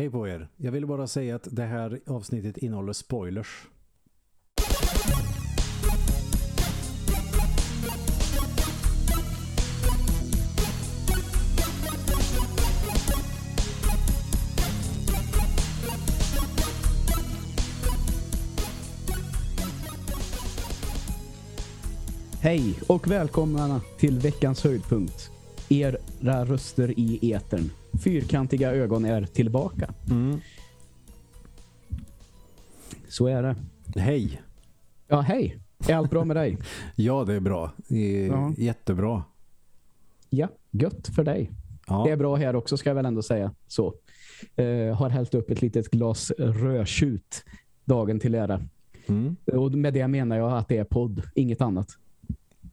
Hej på er. Jag vill bara säga att det här avsnittet innehåller spoilers. Hej och välkomna till veckans höjdpunkt. Era röster i etern. Fyrkantiga ögon är tillbaka. Mm. Så är det. Hej. Ja, hej. Är allt bra med dig? Ja, det är bra. Är Ja. jättebra. Ja, gött för dig. Ja. Det är bra här också ska jag väl ändå säga. Så. Eh, har hällt upp ett litet glas rödtjut dagen till ära. Mm. Och med det menar jag att det är podd, inget annat.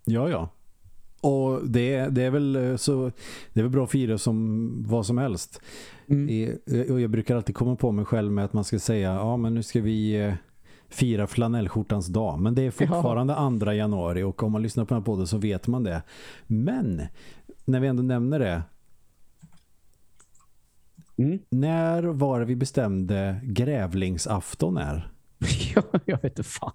ja, ja. Och det, det är väl eh, så det är väl bra att fira som vad som helst. Mm. I- Och jag brukar alltid komma på mig själv med att man ska säga ja men nu ska vi eh, fira flanellskjortans dag. Men det är fortfarande andra januari och om man lyssnar på den här podden så vet man det. Men när vi ändå nämner det Mm. När var det vi bestämde grävlingsafton är? Ja, jag vet inte fan.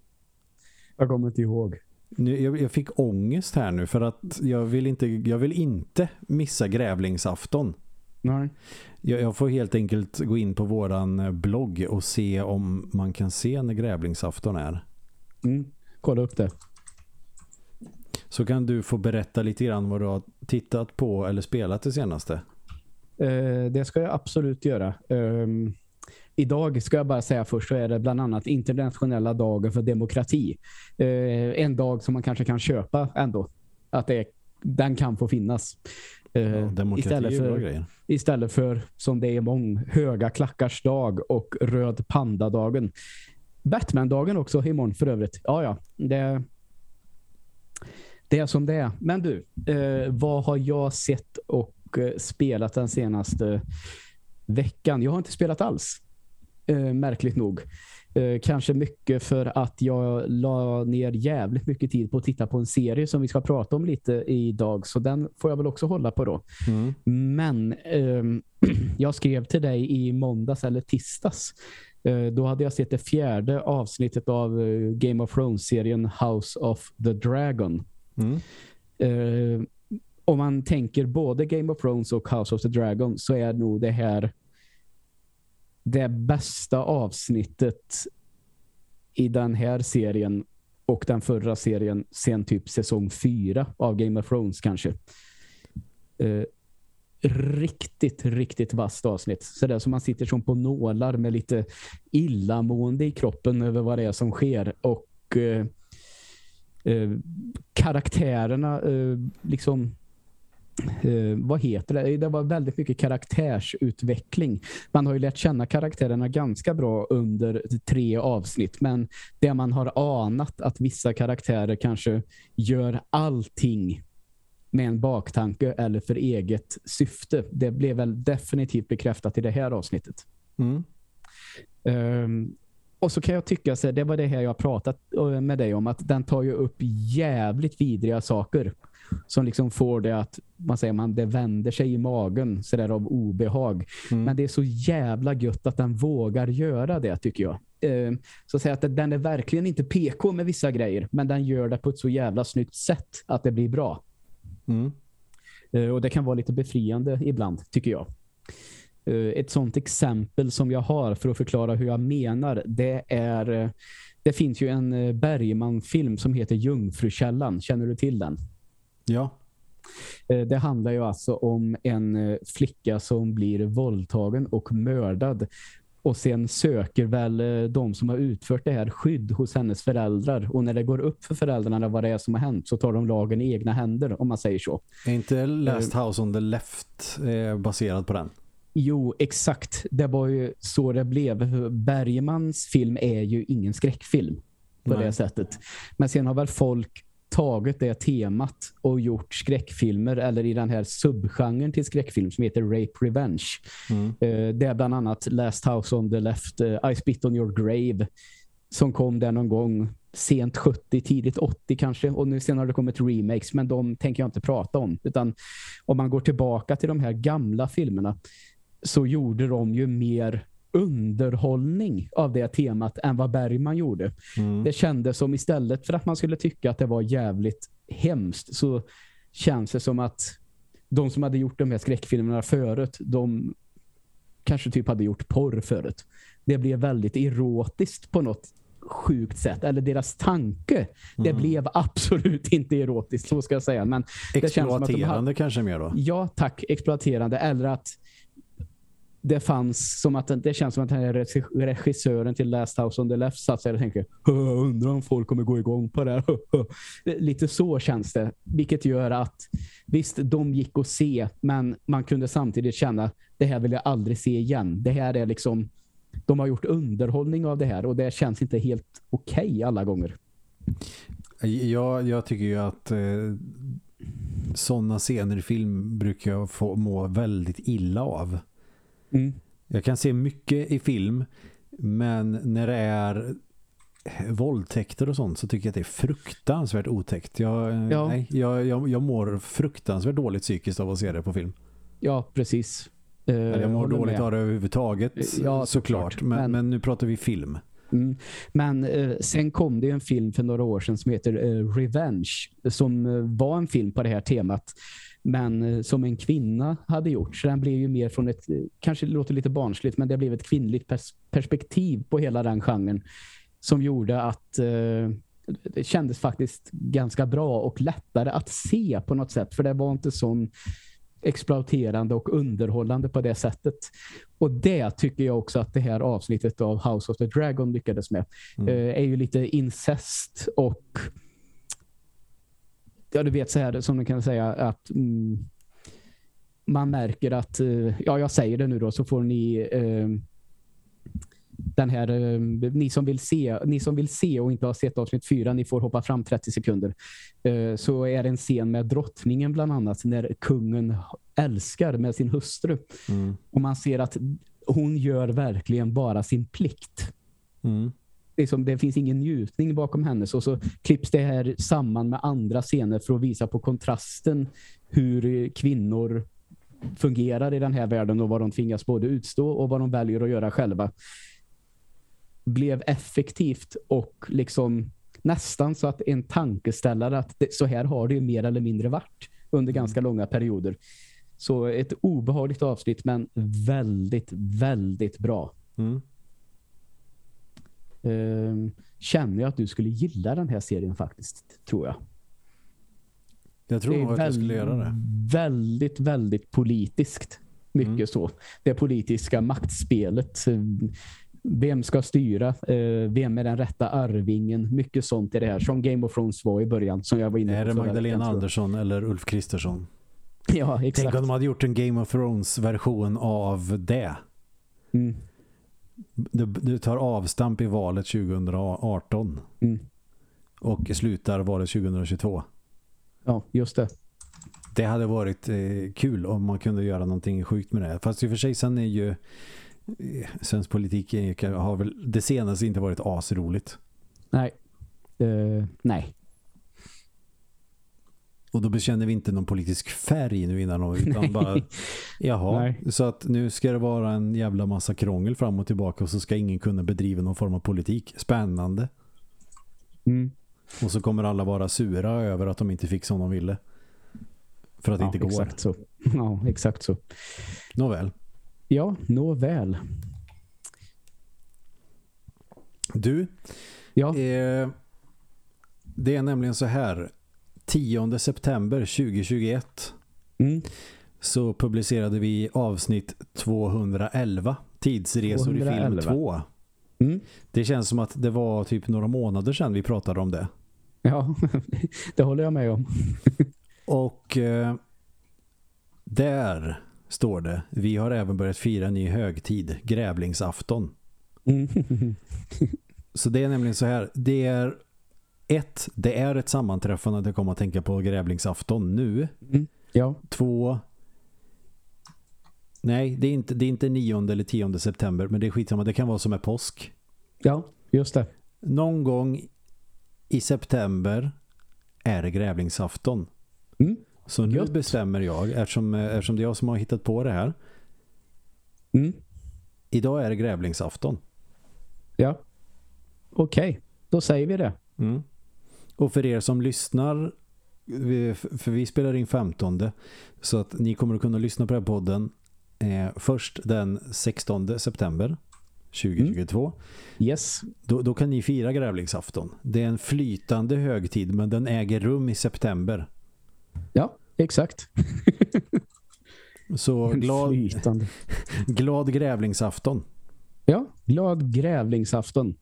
jag kommer inte ihåg. Nu, jag, jag fick ångest här nu för att jag vill inte, jag vill inte missa grävlingsafton. Nej. Jag, jag får helt enkelt gå in på våran eh, blogg och se om man kan se när grävlingsafton är. Mm. Kolla upp det. Så kan du få berätta lite grann vad du har tittat på eller spelat det senaste. Eh, det ska jag absolut göra. Ehm, idag ska jag bara säga först så är det bland annat internationella dagen för demokrati. Eh, en dag som man kanske kan köpa ändå. Att det, den kan få finnas. Eh, Ja, demokrati istället, är bra för, grejer. istället för som det är imorgon höga klackars dag och röd pandadagen. Batman-dagen också imorgon för övrigt. Ja, ja. Det, det är som det är. Men du, eh, vad har jag sett och eh, spelat den senaste veckan? Jag har inte spelat alls. Eh, märkligt nog. Eh, kanske mycket för att jag la ner jävligt mycket tid på att titta på en serie som vi ska prata om lite idag. Så den får jag väl också hålla på då. Mm. Men ehm, jag skrev till dig i måndags eller tisdags. Eh, då hade jag sett det fjärde avsnittet av eh, Game of Thrones-serien House of the Dragon. Mm. Eh, om man tänker både Game of Thrones och House of the Dragon så är nog det här det bästa avsnittet i den här serien och den förra serien sen typ säsong fyra av Game of Thrones kanske. Eh, riktigt, riktigt vasst avsnitt. Så det är som man sitter som på nålar med lite illamående i kroppen över vad det är som sker. Och eh, eh, karaktärerna eh, liksom eh, vad heter det? Det var väldigt mycket karaktärsutveckling. Man har ju lärt känna karaktärerna ganska bra under tre avsnitt men det man har anat att vissa karaktärer kanske gör allting med en baktanke eller för eget syfte. Det blev väl definitivt bekräftat i det här avsnittet. Mm. Ehm, och så kan jag tycka, så det var det här jag pratat eh, med dig om, att den tar ju upp jävligt vidriga saker som liksom får det att man säger man det vänder sig i magen så där av obehag. Mm. Men det är så jävla gött att den vågar göra det tycker jag. Ehm, så att säga att den är verkligen inte PK med vissa grejer, men den gör det på ett så jävla snyggt sätt att det blir bra. Mm. Eh, Och det kan vara lite befriande ibland, tycker jag. Eh, Ett sånt exempel som jag har för att förklara hur jag menar, det är... eh, Det finns ju en eh, Bergman-film som heter Jungfrukällan. Känner du till den? Ja. Eh, Det handlar ju alltså om en eh, flicka som blir våldtagen och mördad. Och sen söker väl eh, de som har utfört det här skydd hos hennes föräldrar. Och när det går upp för föräldrarna vad det är som har hänt så tar de lagen i egna händer, om man säger så. Är inte Last House on the Left baserad på den? Jo, exakt. Det var ju så det blev. Bergmans film är ju ingen skräckfilm på Nej. det sättet. Men sen har väl folk tagit det temat och gjort skräckfilmer eller i den här subgenren till skräckfilm som heter Rape Revenge. Mm. Eh, det är bland annat Last House on the Left, eh, I Spit on Your Grave som kom där någon gång sent 70, tidigt 80 kanske. Och nu sen har det kommit remakes, men de tänker jag inte prata om. Utan om man går tillbaka till de här gamla filmerna så gjorde de ju mer underhållning av det temat än vad Bergman gjorde. Mm. Det kändes som istället för att man skulle tycka att det var jävligt hemskt så känns det som att de som hade gjort de här skräckfilmerna förut, de kanske typ hade gjort porr förut. Det blev väldigt erotiskt på något sjukt sätt. Eller deras tanke. Det mm. blev absolut inte erotiskt, så ska jag säga. Men exploaterande det känns de kanske mer då? Ja, tack. Exploaterande. Eller att det fanns som att det känns som att den här regissören till Last House on the Left satt sig och tänkte undrar om folk kommer gå igång på det här. Lite så känns det. Vilket gör att visst, de gick att se men man kunde samtidigt känna det här vill jag aldrig se igen. Det här är liksom de har gjort underhållning av det här och det känns inte helt okej okay alla gånger. Jag, jag tycker ju att eh, sådana scener i film brukar jag få må väldigt illa av. Mm. Jag kan se mycket i film men när det är våldtäkter och sånt så tycker jag att det är fruktansvärt otäckt. Jag, ja. nej, jag, jag, jag mår fruktansvärt dåligt psykiskt av att se det på film. Ja, precis. Eller jag mår dåligt av det överhuvudtaget ja, såklart. Men, men, men, nu pratar vi film. Mm. Men eh, sen kom det en film för några år sedan som heter eh, Revenge som eh, var en film på det här temat men eh, som en kvinna hade gjort. Så den blev ju mer från ett, kanske det låter lite barnsligt, men det blev ett kvinnligt pers perspektiv på hela den genren som gjorde att eh, det kändes faktiskt ganska bra och lättare att se på något sätt. För det var inte sån exploaterande och underhållande på det sättet. Och det tycker jag också att det här avsnittet av House of the Dragon lyckades med. Mm. Eh, är ju lite incest och ja, du vet så här som man kan säga att mm, man märker att, eh, ja jag säger det nu då, så får ni eh, den här, eh, ni som vill se ni som vill se och inte har sett avsnitt fyra, ni får hoppa fram 30 sekunder. Eh, så är det en scen med drottningen bland annat när kungen älskar med sin hustru. Mm. Och man ser att hon gör verkligen bara sin plikt. Mm liksom, det finns ingen njutning bakom hennes och så klipps det här samman med andra scener för att visa på kontrasten hur kvinnor fungerar i den här världen och vad de tvingas både utstå och vad de väljer att göra själva blev effektivt och liksom nästan så att en tankeställare att det, så här har det ju mer eller mindre varit under mm. ganska långa perioder. Så ett obehagligt avsnitt men väldigt, väldigt bra. Mm. Ehm, känner jag att du skulle gilla den här serien faktiskt, tror jag. Jag tror nog att jag skulle göra det. Väldigt, väldigt politiskt. Mycket mm. så. Det politiska maktspelet. Vem ska styra? Eh, vem är den rätta arvingen? Mycket sånt i det här. Som Game of Thrones var i början. Som jag var inne på. Är det Magdalena Andersson eller Ulf Kristersson? Ja, exakt. Tänk om de hade gjort en Game of Thrones version av det. Mm du, du tar avstamp i valet 2018 mm. och slutar valet 2022. Ja, just det. Det hade varit eh, kul om man kunde göra någonting sjukt med det. Fast i och för sig sen är ju eh, svensk politik har väl det senaste inte varit asroligt. Nej. Uh, nej. Och då bekänner vi inte någon politisk färg nu innan utan bara jaha, Nej. så att nu ska det vara en jävla massa krångel fram och tillbaka och så ska ingen kunna bedriva någon form av politik. Spännande. Mm. Och så kommer alla vara sura över att de inte fick som de ville. För att ja, det inte går. Exakt så. Ja, exakt så. Nåväl. Ja, nåväl. Du, ja. Eh, det är nämligen så här 10 september 2021 mm. så publicerade vi avsnitt 211 Tidsresor 211. i film 2. Mm. Det känns som att det var typ några månader sedan vi pratade om det. Ja, det håller jag med om. Och eh, där står det, vi har även börjat fira en ny högtid, grävlingsafton. Mm. så det är nämligen så här, det är ett, det är ett sammanträffande att jag kommer att tänka på grävlingsafton nu. Mm. Ja. Två, nej det är, inte, det är inte 9 eller 10 september men det är skitsamma, det kan vara som är påsk. Ja, just det. Någon gång i september är det grävlingsafton. Mm. Så nu Gött. bestämmer jag, eftersom, eftersom det är jag som har hittat på det här, Mm. Idag är det grävlingsafton. Ja. Okej, okay. då säger vi det. Mm. Och för er som lyssnar, för vi spelar in 15 så att ni kommer att kunna lyssna på den här podden eh, först den 16 september 2022. Mm. Yes. Då, då kan ni fira grävlingsafton. Det är en flytande högtid men den äger rum i september. Ja, exakt. Så glad, glad grävlingsafton. Ja, glad grävlingsafton.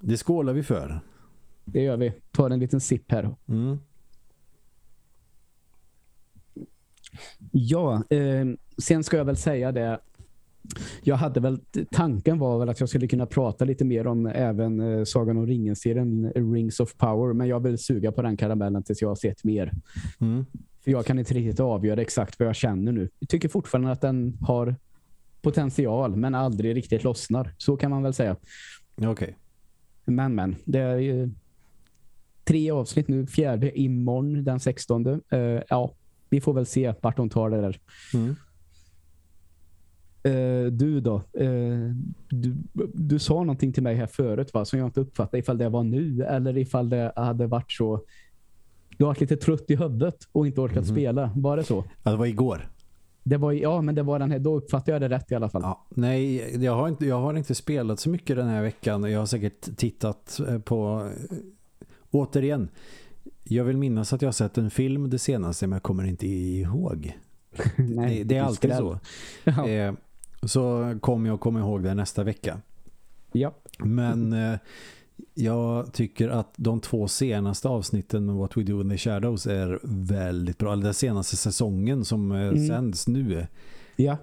Det skålar vi för. Det gör vi. Tar en liten sipp här. Mm. Ja, eh, sen ska jag väl säga det. Jag hade väl, tanken var väl att jag skulle kunna prata lite mer om även eh, Sagan om ringen-serien Rings of Power. Men jag vill suga på den karamellen tills jag har sett mer. Mm. För jag kan inte riktigt avgöra exakt vad jag känner nu. Jag tycker fortfarande att den har potential men aldrig riktigt lossnar. Så kan man väl säga. Okej. Okay. Men, men. Det är tre avsnitt nu. Fjärde imorgon den 16. Uh, eh, ja, vi får väl se vart de tar det där. Mm. Uh, du då? Uh, du, du sa någonting till mig här förut va? som jag inte uppfattade ifall det var nu eller ifall det hade varit så du har varit lite trött i huvudet och inte orkat mm. spela. Var det så? Ja, det var igår. Det var, ja, men det var den här, då uppfattade jag det rätt i alla fall. Ja, nej, jag har, inte, jag har inte spelat så mycket den här veckan. Jag har säkert tittat på... Återigen, jag vill minnas att jag har sett en film det senaste, men jag kommer inte ihåg. nej, det, det, är alltid så. Ja. Eh, så kommer jag komma ihåg det nästa vecka. Ja. Men... Eh, jag tycker att de två senaste avsnitten med What We Do in the Shadows är väldigt bra. Eller den senaste säsongen som eh, mm. sänds nu ja.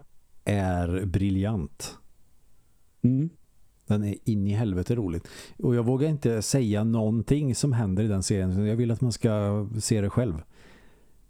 är briljant. Mm. Den är in i helvete roligt. Och jag vågar inte säga någonting som händer i den serien. Jag vill att man ska se det själv.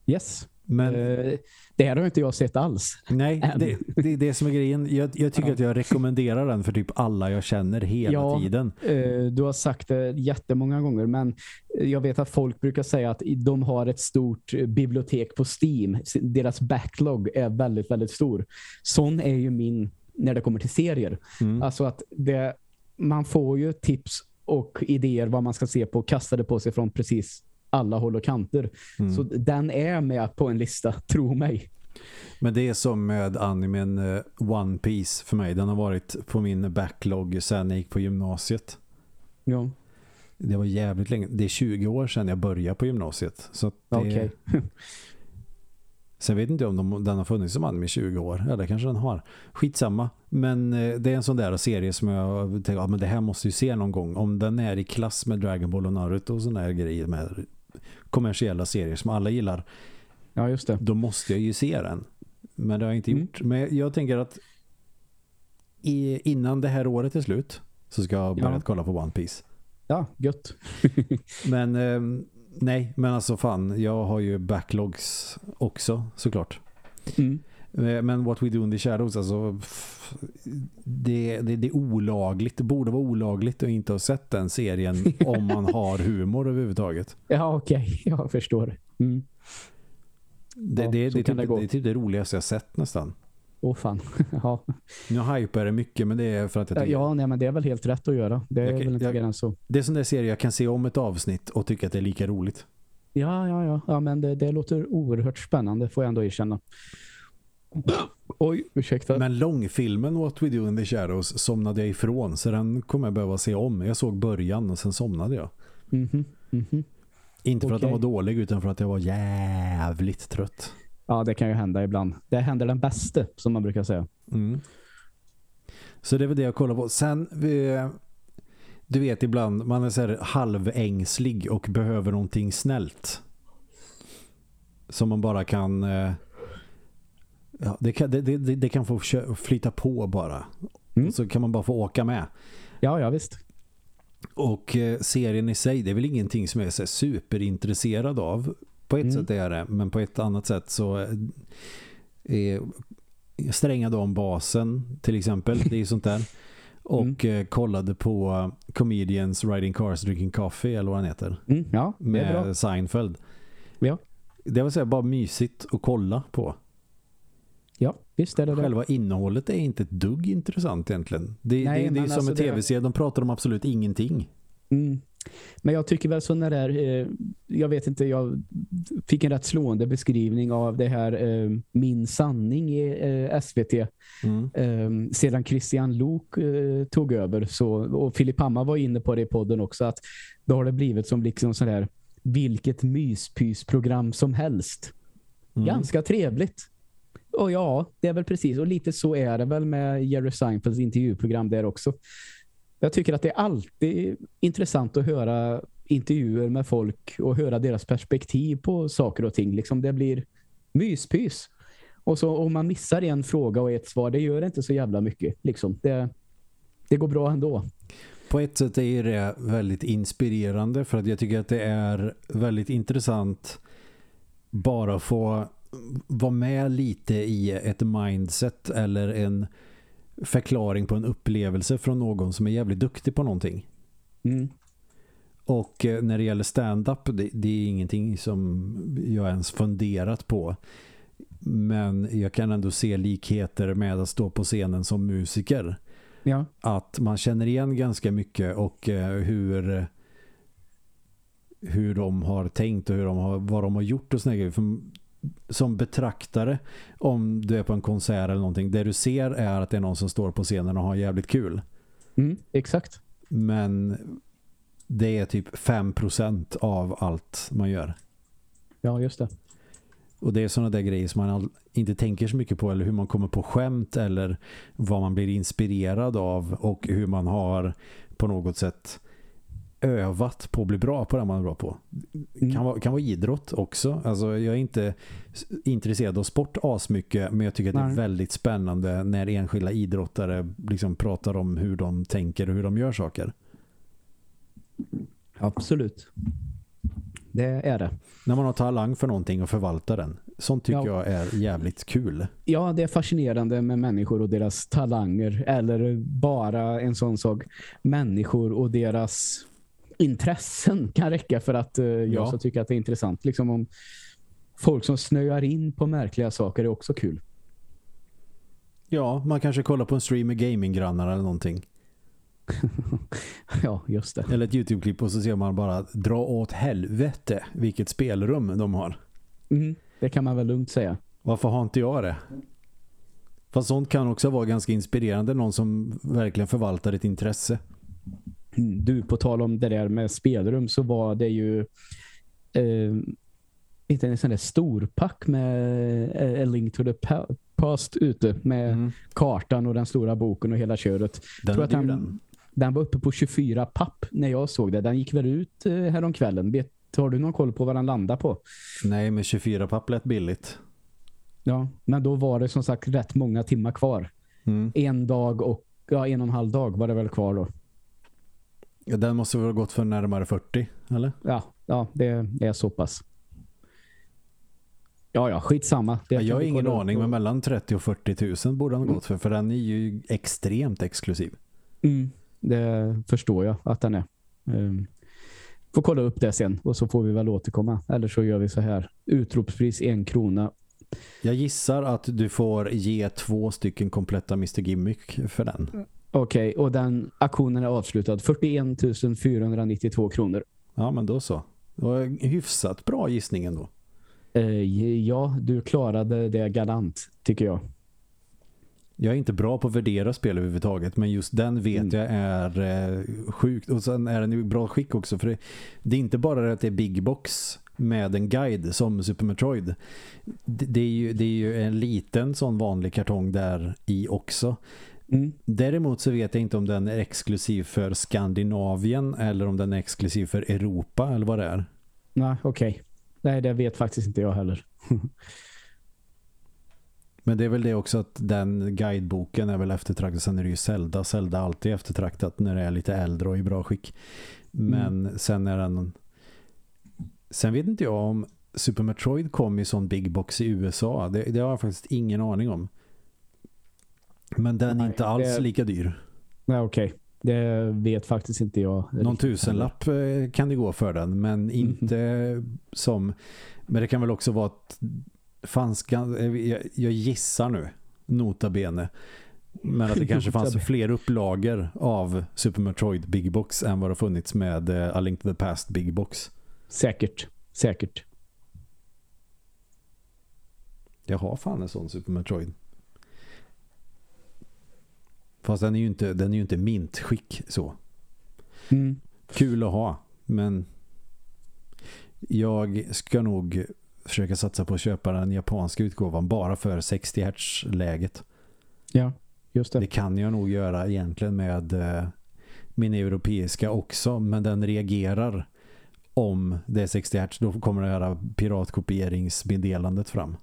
Yes. Men, uh, det här har inte jag sett alls. Nej, det, det, är det som är grejen. Jag, jag tycker ja. att jag rekommenderar den för typ alla jag känner hela ja, tiden. Uh, du har sagt det jättemånga gånger men jag vet att folk brukar säga att de har ett stort bibliotek på Steam. Deras backlog är väldigt, väldigt stor. Sån är ju min när det kommer till serier. Mm. Alltså att det, man får ju tips och idéer vad man ska se på kastade på sig från precis alla håll och kanter. Mm. Så den är med på en lista, tro mig. Men det är som med animen uh, One Piece för mig. Den har varit på min backlog sedan jag gick på gymnasiet. Ja. Det var jävligt länge. Det är 20 år sedan jag började på gymnasiet. Så det... Okay. Sen vet inte om de, den har funnits som anime i 20 år. Eller kanske den har. Skitsamma. Men eh, det är en sån där serie som jag tänker, ja, men det här måste ju se någon gång. Om den är i klass med Dragon Ball och Naruto och sådana här grejer med kommersiella serier som alla gillar. Ja, just det. Då måste jag ju se den. Men det har jag inte mm. gjort. Men jag tänker att i, innan det här året är slut så ska jag börja ja. kolla på One Piece. Ja, gött. men eh, nej, men alltså fan, jag har ju backlogs också såklart. Mm. Eh, men What We Do in the Shadows, alltså det, det, det är olagligt. Det borde vara olagligt att inte ha sett den serien om man har humor överhuvudtaget. Ja, okej. Okay. Jag förstår. Mm. Det, ja, det, det, typ, det, det är typ det roligaste jag sett nästan. Åh fan. ja. Nu hypar det mycket men det är för att jag tycker... Ja, nej, men det är väl helt rätt att göra. Det är jag, väl inte jag, än så. Det är sån där serie jag kan se om ett avsnitt och tycka att det är lika roligt. Ja, ja, ja. ja men det, det låter oerhört spännande får jag ändå erkänna. Oj, ursäkta. Men långfilmen What We Do in the Shadows somnade jag ifrån så den kommer jag behöva se om. Jag såg början och sen somnade jag. Mm -hmm. Mm -hmm. Inte för okay. att den var dålig utan för att jag var jävligt trött. Ja, det kan ju hända ibland. Det händer den bästa, som man brukar säga. Mm. Så det är väl det jag kollar på. Sen, du vet ibland, man är så här halvängslig och behöver någonting snällt. Som man bara kan... Eh, ja, det, kan det, det, det, kan få flyta på bara. Mm. Så kan man bara få åka med. Ja, ja visst. Och eh, serien i sig, det är väl ingenting som jag är så superintresserad av. På ett mm. sätt är det, men på ett annat sätt så eh, är strängade om basen till exempel, det är sånt där. Och mm. kollade på Comedians Riding Cars Drinking Coffee eller vad han heter. Mm, ja, med Seinfeld. Ja. Det var så bara mysigt att kolla på. Ja, visst är det Själva det. innehållet är inte ett dugg intressant egentligen. Det, Nej, det, det är som alltså en tv-serie, de pratar om absolut ingenting. Mm. Men jag tycker väl så när det är, eh, jag vet inte, jag fick en rätt slående beskrivning av det här eh, Min sanning i eh, SVT mm. eh, sedan Christian Lok tog över så, och Filip Hammar var inne på det i podden också att då har det blivit som liksom sådär vilket myspysprogram som helst. Mm. Ganska trevligt. Och ja, det är väl precis. Och lite så är det väl med Jerry Seinfelds intervjuprogram där också. Jag tycker att det är alltid intressant att höra intervjuer med folk och höra deras perspektiv på saker och ting. Liksom det blir myspys. Och så om man missar en fråga och ett svar, det gör inte så jävla mycket. Liksom. Det, det går bra ändå. På ett sätt är det väldigt inspirerande för att jag tycker att det är väldigt intressant bara att få vara med lite i ett mindset eller en förklaring på en upplevelse från någon som är jävligt duktig på någonting. Mm. Och eh, när det gäller stand-up, det, det, är ingenting som jag ens funderat på. Men jag kan ändå se likheter med att stå på scenen som musiker. Ja. Att man känner igen ganska mycket och eh, hur hur de har tänkt och hur de har, vad de har gjort och såna grejer. För som betraktare om du är på en konsert eller någonting, det du ser är att det är någon som står på scenen och har jävligt kul. Mm, exakt. Men det är typ 5% av allt man gör. Ja, just det. Och det är sådana där grejer som man inte tänker så mycket på eller hur man kommer på skämt eller vad man blir inspirerad av och hur man har på något sätt övat på att bli bra på det man är bra på. Mm. Kan, vara, kan vara idrott också. Alltså jag är inte intresserad av sport asmycket men jag tycker att Nej. det är väldigt spännande när enskilda idrottare liksom pratar om hur de tänker och hur de gör saker. Absolut. Det är det. När man har talang för någonting och förvaltar den. Sånt tycker ja. jag är jävligt kul. Ja, det är fascinerande med människor och deras talanger. Eller bara en sån sak. Människor och deras intressen kan räcka för att uh, jag ja. så tycker att det är intressant. Liksom om folk som snöar in på märkliga saker är också kul. Ja, man kanske kollar på en stream med gaminggrannar eller någonting. ja, just det. Eller ett Youtube-klipp och så ser man bara dra åt helvete vilket spelrum de har. Mm, det kan man väl lugnt säga. Varför har inte jag det? Fast sånt kan också vara ganska inspirerande. Någon som verkligen förvaltar ett intresse. Du, på tal om det där med spelrum så var det ju eh, inte en sån där storpack med eh, A Link to the Past ute med mm. kartan och den stora boken och hela köret. Den, tror att den, den. den var uppe på 24 papp när jag såg det. Den gick väl ut eh, häromkvällen. Vet, har du någon koll på vad den landar på? Nej, men 24 papp lät billigt. Ja, men då var det som sagt rätt många timmar kvar. Mm. En dag och ja, en och en halv dag var det väl kvar då. Ja, den måste väl ha gått för närmare 40, eller? Ja, ja det är så pass. Ja, ja, skitsamma. Det ja, jag har ingen aning, men mellan 30 och 40 000 borde den ha mm. gått för, för den är ju extremt exklusiv. Mm, det förstår jag att den är. Um, får kolla upp det sen och så får vi väl återkomma. Eller så gör vi så här. Utropspris en krona. Jag gissar att du får ge två stycken kompletta Mr. Gimmick för den. Okej, okay, och den aktionen är avslutad. 41 492 kronor. Ja, men då så. Det var hyfsat bra gissning ändå. Uh, ja, du klarade det galant, tycker jag. Jag är inte bra på att värdera spel överhuvudtaget men just den vet mm. jag är eh, sjukt. Och sen är den i bra skick också för det, det, är inte bara att det är big box med en guide som Super Metroid. Det, det, är ju, det är ju en liten sån vanlig kartong där i också. Mm. Däremot så vet jag inte om den är exklusiv för Skandinavien eller om den är exklusiv för Europa eller vad det är. Nej, okej. Okay. Nej, det vet faktiskt inte jag heller. Men det är väl det också att den guideboken är väl eftertraktad. Sen är det ju Zelda. Zelda är alltid eftertraktat när det är lite äldre och i bra skick. Men mm. sen är den... Sen vet inte jag om Super Metroid kom i sån big box i USA. Det, det har jag faktiskt ingen aning om. Men den är inte alls det... lika dyr. Nej, okej. Okay. Det vet faktiskt inte jag. Någon tusenlapp. Eh, kan det gå för den, men mhm. inte mm. som... Men det kan väl också vara att fanns, jag, jag gissar nu, nota bene, men att det kanske fanns fler upplagor av Super Metroid Big Box än vad det funnits med uh, A Link to the Past Big Box. Säkert, säkert. Jag har fan en sån Super Metroid. Fast den är ju inte, den är ju inte mintskick så. Mm. Kul att ha, men jag ska nog försöka satsa på att köpa den japanska utgåvan bara för 60 Hz läget. Ja, just det. Det kan jag nog göra egentligen med eh, min europeiska också, men den reagerar om det är 60 Hz. Då kommer det här piratkopieringsmeddelandet fram.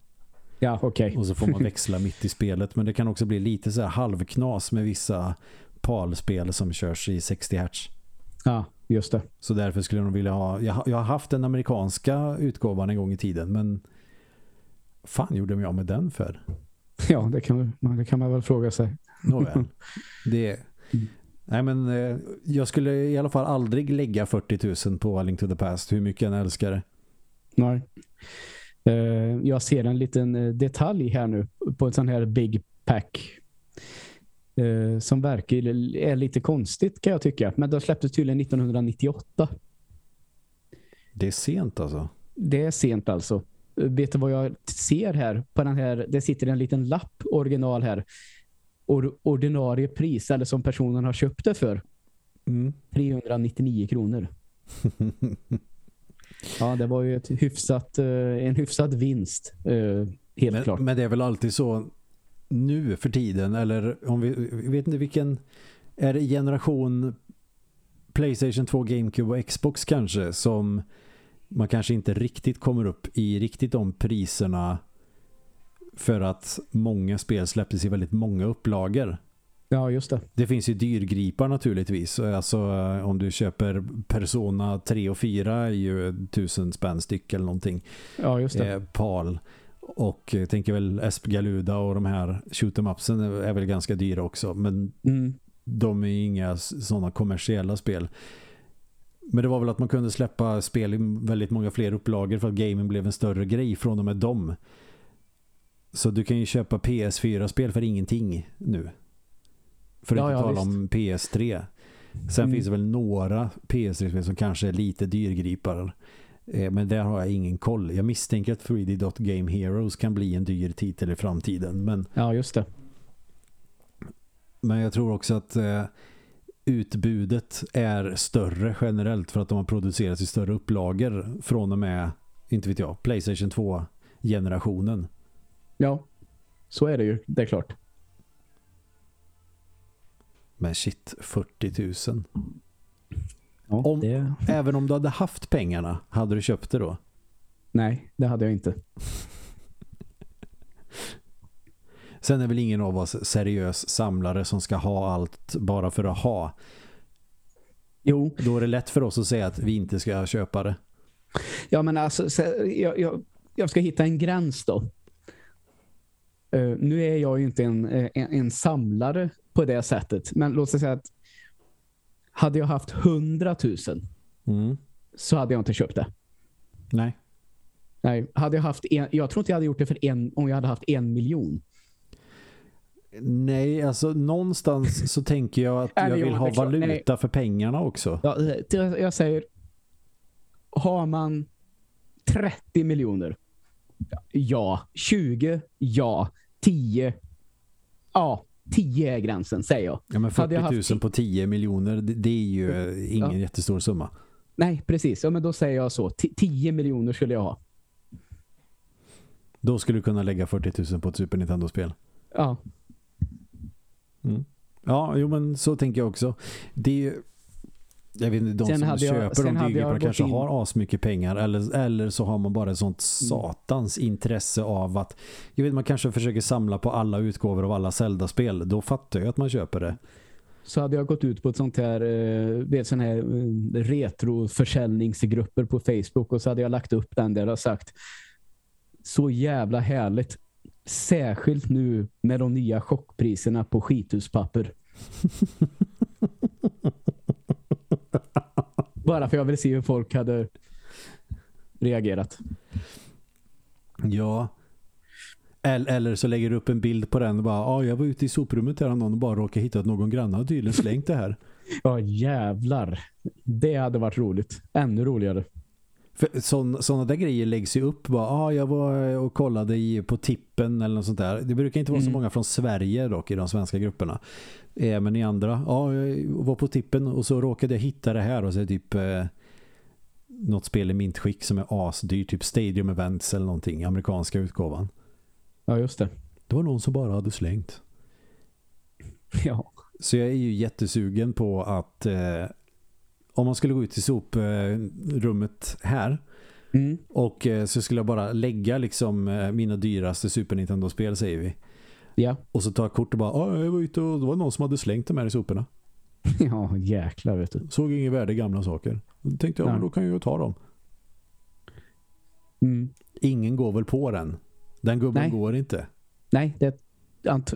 Ja, okej. Okay. Och så får man växla mitt i spelet. Men det kan också bli lite så här halvknas med vissa PAL-spel som körs i 60 Hz. Ja, just det. Så därför skulle nog vilja ha... Jag, jag har haft den amerikanska utgåvan en gång i tiden, men fan gjorde jag med den för? Ja, det kan, det kan man väl fråga sig. Nåväl. Det, nej men eh, jag skulle i alla fall aldrig lägga 40 000 på A Link to the Past, hur mycket jag älskar det. Nej. Eh, jag ser en liten eh, detalj här nu på en sån här Big Pack eh, som verkar är lite konstigt kan jag tycka. Men det släpptes tydligen 1998. Det är sent alltså. Det är sent alltså. Vet du vad jag ser här? På den här det sitter en liten lapp original här. Or ordinarie pris eller som personen har köpt det för. Mm. 399 kronor. Ja, det var ju ett hyfsat, eh, en hyfsad vinst. Eh, helt men, klart. Men det är väl alltid så nu för tiden, eller om vi, vet inte vilken är det generation Playstation 2, Gamecube och Xbox kanske som man kanske inte riktigt kommer upp i riktigt de priserna för att många spel släpptes i väldigt många upplagor. Ja, just det. Det finns ju dyrgripar naturligtvis. Alltså eh, om du köper Persona 3 och 4 är ju tusen spänn styck eller någonting. Ja, just det. Eh, PAL. Och jag tänker väl Espgaluda och de här shoot'em-upsen är väl ganska dyra också. Men mm. de är inga sådana kommersiella spel. Men det var väl att man kunde släppa spel i väldigt många fler upplagor för att gaming blev en större grej från och med dem. Så du kan ju köpa PS4-spel för ingenting nu. För att ja, inte ja, tala om PS3. Sen mm. finns det väl några PS3-spel som kanske är lite dyrgripare. Eh, men där har jag ingen koll. Jag misstänker att 3D Game Heroes kan bli en dyr titel i framtiden. Men, ja, just det. Men jag tror också att eh, utbudet är större generellt för att de har producerats i större upplagor från och med, inte vet jag, Playstation 2-generationen. Ja, så är det ju. Det är klart. Men shit, 40 000. Ja, om, det... Även om du hade haft pengarna, hade du köpt det då? Nej, det hade jag inte. Sen är väl ingen av oss seriös samlare som ska ha allt bara för att ha. Jo. Då är det lätt för oss att säga att vi inte ska köpa det. Ja, men alltså, jag, jag, jag ska hitta en gräns då. Uh, nu är jag ju inte en, en, en samlare på det sättet. Men låt oss säga att hade jag haft hundratusen mm. så hade jag inte köpt det. Nej. Nej, hade jag haft en, jag tror inte jag hade gjort det för en om jag hade haft en miljon. Nej, alltså någonstans så tänker jag att jag vill ha valuta Nej. för pengarna också. Ja, jag säger har man 30 miljoner ja, 20 ja, 10 ja, 10 är gränsen, säger jag. Ja, men 40 000 haft... på 10 miljoner, det, det, är ju ingen ja. jättestor summa. Nej, precis. Ja, men då säger jag så. 10 miljoner skulle jag ha. Då skulle du kunna lägga 40 000 på ett Super Nintendo-spel. Ja. Mm. Ja, jo men så tänker jag också. Det är jag vet inte, de sen som jag, köper de dygriparna kanske in... har asmycket pengar eller, eller så har man bara ett sånt mm. satans intresse av att jag vet man kanske försöker samla på alla utgåvor av alla Zelda-spel. Då fattar jag att man köper det. Så hade jag gått ut på ett sånt här, eh, sån här eh, retroförsäljningsgrupper på Facebook och så hade jag lagt upp den där och sagt så jävla härligt. Särskilt nu med de nya chockpriserna på skithuspapper. Bara för jag vill se hur folk hade reagerat. Ja, Eller, så lägger du upp en bild på den och bara, ja ah, jag var ute i soprummet häromdagen och bara råkade hitta att någon granne hade tydligen slängt det här. ja jävlar. Det hade varit roligt. Ännu roligare. För sådana där grejer läggs ju upp. Bara, ah, jag var och kollade i, på tippen eller något sånt där. Det brukar inte vara mm. så många från Sverige dock i de svenska grupperna. Eh, men i andra, ja, jag var på tippen och så råkade jag hitta det här och så typ eh, något spel i mintskick som är asdyr, typ Stadium Events eller någonting, amerikanska utgåvan. Ja, just det. Det var någon som bara hade slängt. Ja. Så jag är ju jättesugen på att eh, om man skulle gå ut till soprummet här mm. och eh, så skulle jag bara lägga liksom eh, mina dyraste Super Nintendo-spel säger vi. Ja. Och så tar jag kort och bara, jag var ute och det var någon som hade slängt dem här i soporna. Ja, jäklar vet du. Såg ingen värde gamla saker. Då tänkte jag, ja. då kan jag ju ta dem. Mm. Ingen går väl på den. Den gubben Nej. går inte. Nej, det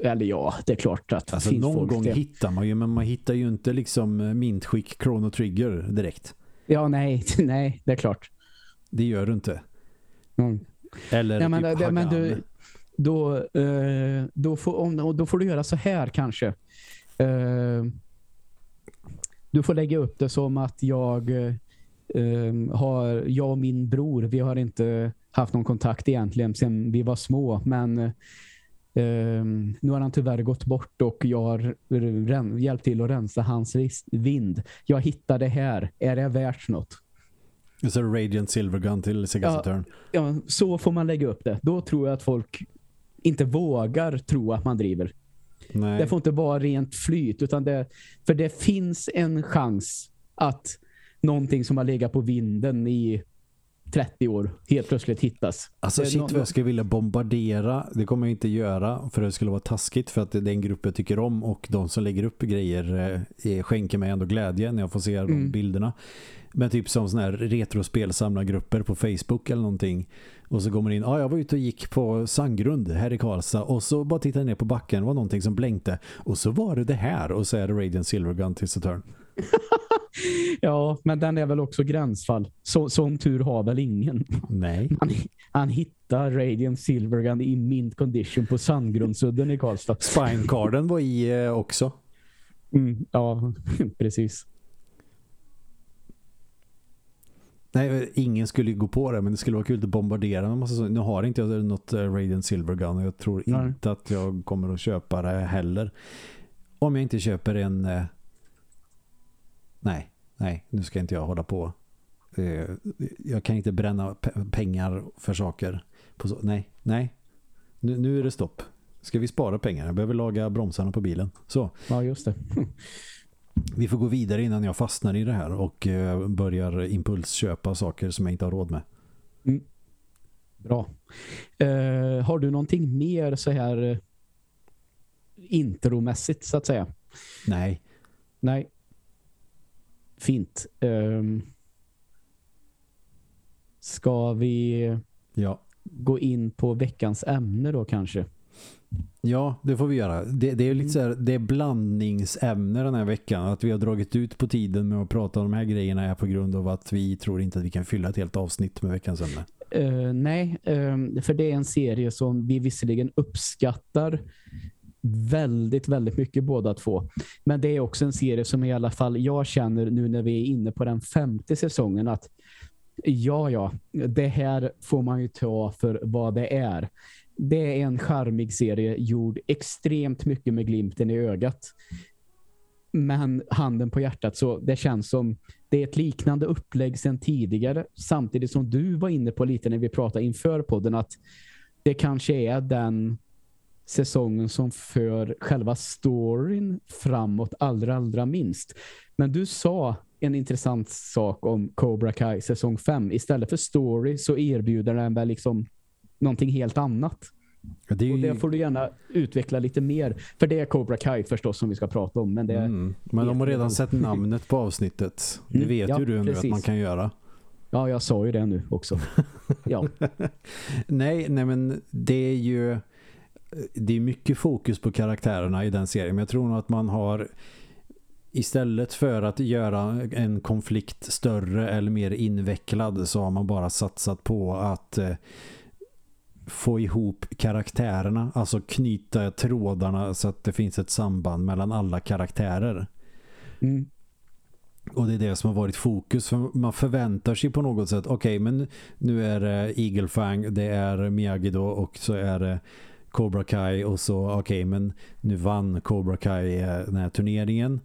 eller ja, det är klart att alltså, finns någon gång det. hittar man ju, men man hittar ju inte liksom eh, mintskick Chrono Trigger direkt. Ja, nej, nej, det är klart. Det gör du inte. Mm. Eller ja, men, typ det, men du, då, eh, då, får, om, då får du göra så här kanske. Eh, du får lägga upp det som att jag eh, har, jag och min bror, vi har inte haft någon kontakt egentligen sedan vi var små, men Um, nu har han tyvärr gått bort och jag har hjälpt till att rensa hans vind. Jag hittade det här. Är det värt något? Så Radiant Silvergun till Sega ja, Saturn. Ja, så får man lägga upp det. Då tror jag att folk inte vågar tro att man driver. Nej. Det får inte vara rent flyt. Utan det, för det finns en chans att någonting som har legat på vinden i 30 år helt plötsligt hittas. Alltså shit vad jag skulle vilja bombardera. Det kommer jag inte göra för det skulle vara taskigt för att det är en grupp jag tycker om och de som lägger upp grejer eh, skänker mig ändå glädje när jag får se mm. de bilderna. Men typ som sådana här retrospelsamlargrupper på Facebook eller någonting. Och så går man in, ja ah, jag var ute och gick på Sandgrund här i Karlstad och så bara tittade jag ner på backen, det var någonting som blänkte. Och så var det det här och så är det Radiant Silvergun till Saturn. ja, men den är väl också gränsfall. Så, sån tur har väl ingen. Nej. Han, han hittar Radiant Silvergun i mint condition på Sandgrundsudden i Karlstad. Spinecarden var i eh, också. Mm, ja, precis. Nej, ingen skulle gå på det men det skulle vara kul att bombardera med massa Nu har inte jag något uh, Radiant Silvergun och jag tror Nej. inte att jag kommer att köpa det heller. Om jag inte köper en uh, nej, nej, nu ska inte jag hålla på. Uh, jag kan inte bränna pengar för saker. Så, nej, nej. Nu, nu är det stopp. Ska vi spara pengar? Jag behöver laga bromsarna på bilen. Så. Ja, just det. Vi får gå vidare innan jag fastnar i det här och eh, börjar impulsköpa saker som jag inte har råd med. Mm. Bra. Uh, har du någonting mer så här uh, intromässigt så att säga? Nej. Nej. Fint. Um, ska vi ja. gå in på veckans ämne då kanske? Ja, det får vi göra. Det, det är lite så här, det är blandningsämne den här veckan. Att vi har dragit ut på tiden med att prata om de här grejerna är på grund av att vi tror inte att vi kan fylla ett helt avsnitt med veckans ämne. Uh, nej, uh, för det är en serie som vi visserligen uppskattar väldigt, väldigt mycket båda två. Men det är också en serie som i alla fall jag känner nu när vi är inne på den femte säsongen att ja, ja, det här får man ju ta för vad det är det är en charmig serie gjord extremt mycket med glimten i ögat. Men handen på hjärtat så det känns som det är ett liknande upplägg sedan tidigare. Samtidigt som du var inne på lite när vi pratade inför podden att det kanske är den säsongen som för själva storyn framåt allra, allra minst. Men du sa en intressant sak om Cobra Kai säsong 5. Istället för story så erbjuder den väl liksom någonting helt annat. Det ju... Och det får du gärna utveckla lite mer. För det är Cobra Kai förstås som vi ska prata om. Men, det mm. men de har redan sett namnet på avsnittet. Det mm. vet ja, ju du nu att man kan göra. Ja, jag sa ju det nu också. ja. nej, nej, men det är ju det är mycket fokus på karaktärerna i den serien. Men jag tror nog att man har istället för att göra en konflikt större eller mer invecklad så har man bara satsat på att eh, få ihop karaktärerna, alltså knyta trådarna så att det finns ett samband mellan alla karaktärer. Mm. Och det är det som har varit fokus. För man förväntar sig på något sätt, okej okay, men nu är det Eagle Fang, det är Miyagi då och så är det Cobra Kai och så, okej okay, men nu vann Cobra Kai eh, den här turneringen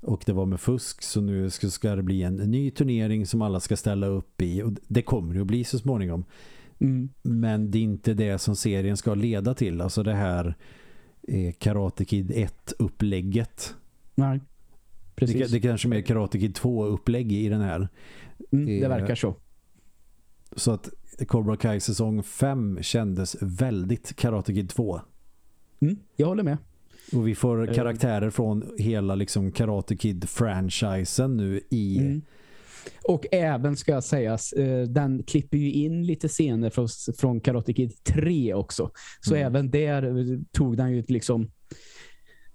och det var med fusk så nu ska, ska det bli en ny turnering som alla ska ställa upp i och det kommer ju att bli så småningom. Mm. Men det är inte det som serien ska leda till. Alltså det här eh, Karate Kid 1-upplägget. Nej, precis. Det, det kanske är mer Karate Kid 2-upplägg i den här. Mm, det eh, verkar så. Så att Cobra Kai säsong 5 kändes väldigt Karate Kid 2. Mm, jag håller med. Och vi får eh. karaktärer från hela liksom Karate Kid-franchisen nu i... Mm. Och även ska jag säga, eh, den klipper ju in lite scener från, från Karate Kid 3 också. Så mm. även där tog den ju liksom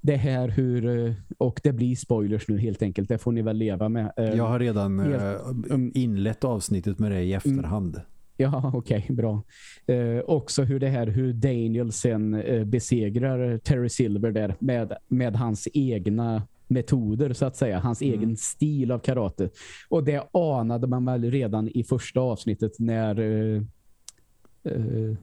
det här hur, eh, och det blir spoilers nu helt enkelt, det får ni väl leva med. Jag har redan helt, um, inlett avsnittet med det i efterhand. Mm. Ja, okej, okay, bra. Eh, också hur det här, hur Daniel sen eh, besegrar Terry Silver där med, med hans egna metoder så att säga, hans mm. egen stil av karate. Och det anade man väl redan i första avsnittet när eh, eh,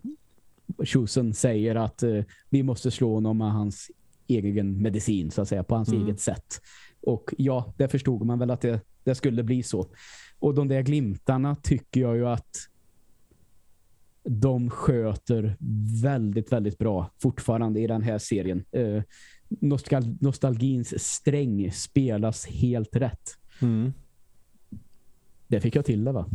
Chusen säger att eh, vi måste slå honom med hans egen medicin så att säga, på hans mm. eget sätt. Och ja, det förstod man väl att det, det skulle bli så. Och de där glimtarna tycker jag ju att de sköter väldigt, väldigt bra fortfarande i den här serien. Eh, nostal nostalgins sträng spelas helt rätt. Mm. Det fick jag till det va?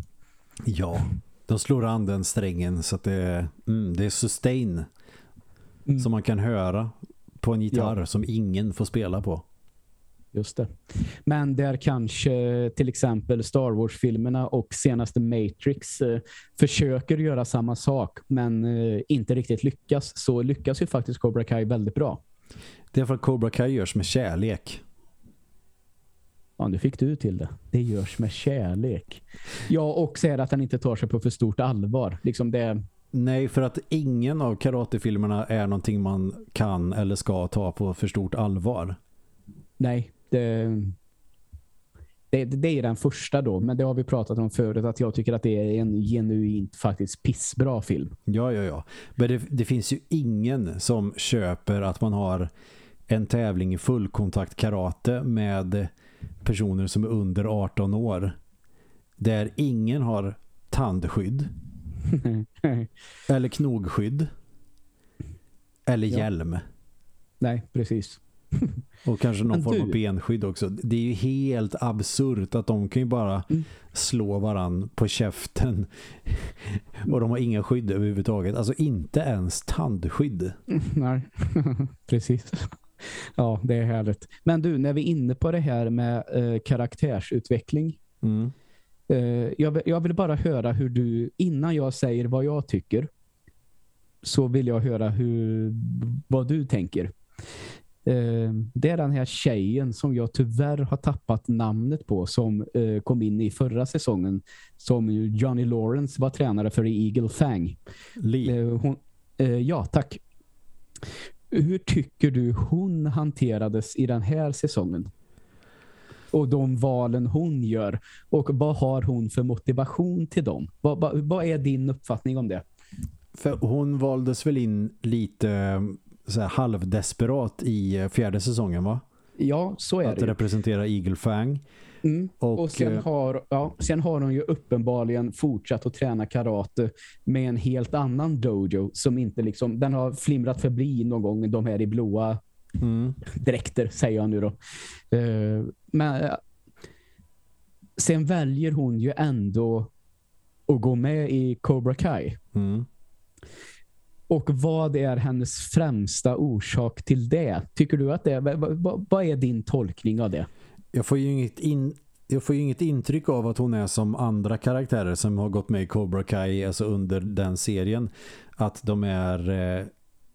Ja, de slår an den strängen så att det, mm, det är sustain mm. som man kan höra på en gitarr ja. som ingen får spela på. Just det. Men där kanske till exempel Star Wars-filmerna och senaste Matrix eh, försöker göra samma sak men eh, inte riktigt lyckas så lyckas ju faktiskt Cobra Kai väldigt bra. Det är för att Cobra Kai görs med kärlek. Ja, nu fick du till det. Det görs med kärlek. Ja, och säger att han inte tar sig på för stort allvar. Liksom det... Nej, för att ingen av karatefilmerna är någonting man kan eller ska ta på för stort allvar. Nej, det, det, det, är den första då, men det har vi pratat om förut att jag tycker att det är en genuint faktiskt pissbra film. Ja, ja, ja. Men det, det finns ju ingen som köper att man har en tävling i fullkontakt karate med personer som är under 18 år. Där ingen har tandskydd. eller knogskydd. Eller ja. hjälm. Nej, precis. Och kanske någon form av benskydd också. Det är ju helt absurt att de kan ju bara mm. slå varann på käften. Och de har inga skydd överhuvudtaget. Alltså inte ens tandskydd. Mm, nej, precis. Ja, det är härligt. Men du, när vi är inne på det här med eh, karaktärsutveckling. Mm. Eh, jag, jag vill bara höra hur du, innan jag säger vad jag tycker, så vill jag höra hur, vad du tänker. Eh, det är den här tjejen som jag tyvärr har tappat namnet på som eh, kom in i förra säsongen som Johnny Lawrence var tränare för i Eagle Fang. Lee. Eh, hon, eh, ja, tack. Hur tycker du hon hanterades i den här säsongen? Och de valen hon gör. Och vad har hon för motivation till dem? Vad, vad, vad är din uppfattning om det? För hon valdes väl in lite så här halvdesperat i eh, fjärde säsongen va? Ja, så är att det. Att representera Eagle Fang. Mm. Och, och sen, eh, har, ja, sen har hon ju uppenbarligen fortsatt att träna karate med en helt annan dojo som inte liksom, den har flimrat förbi någon gång de här i blåa mm. dräkter säger jag nu då. Uh, men sen väljer hon ju ändå att gå med i Cobra Kai. Mm. Och vad är hennes främsta orsak till det? Tycker du att det vad, vad är din tolkning av det? Jag får ju inget in, jag får ju inget intryck av att hon är som andra karaktärer som har gått med i Cobra Kai alltså under den serien. Att de är eh,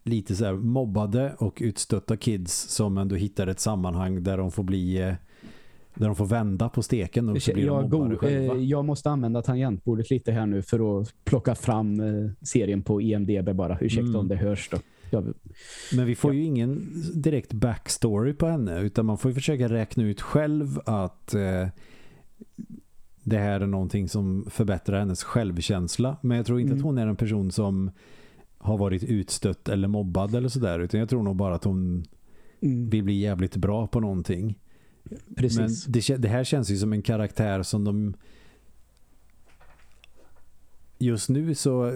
lite så mobbade och utstötta kids som ändå hittar ett sammanhang där de får bli eh, där de får vända på steken och så blir jag, de själva. Eh, jag måste använda tangentbordet lite här nu för att plocka fram eh, serien på IMDB bara. Ursäkta mm. om det hörs då. Jag, Men vi får ja. ju ingen direkt backstory på henne utan man får ju försöka räkna ut själv att eh, det här är någonting som förbättrar hennes självkänsla. Men jag tror inte mm. att hon är en person som har varit utstött eller mobbad eller sådär utan jag tror nog bara att hon mm. vill bli jävligt bra på någonting. Precis. Men det, det, här känns ju som en karaktär som de just nu så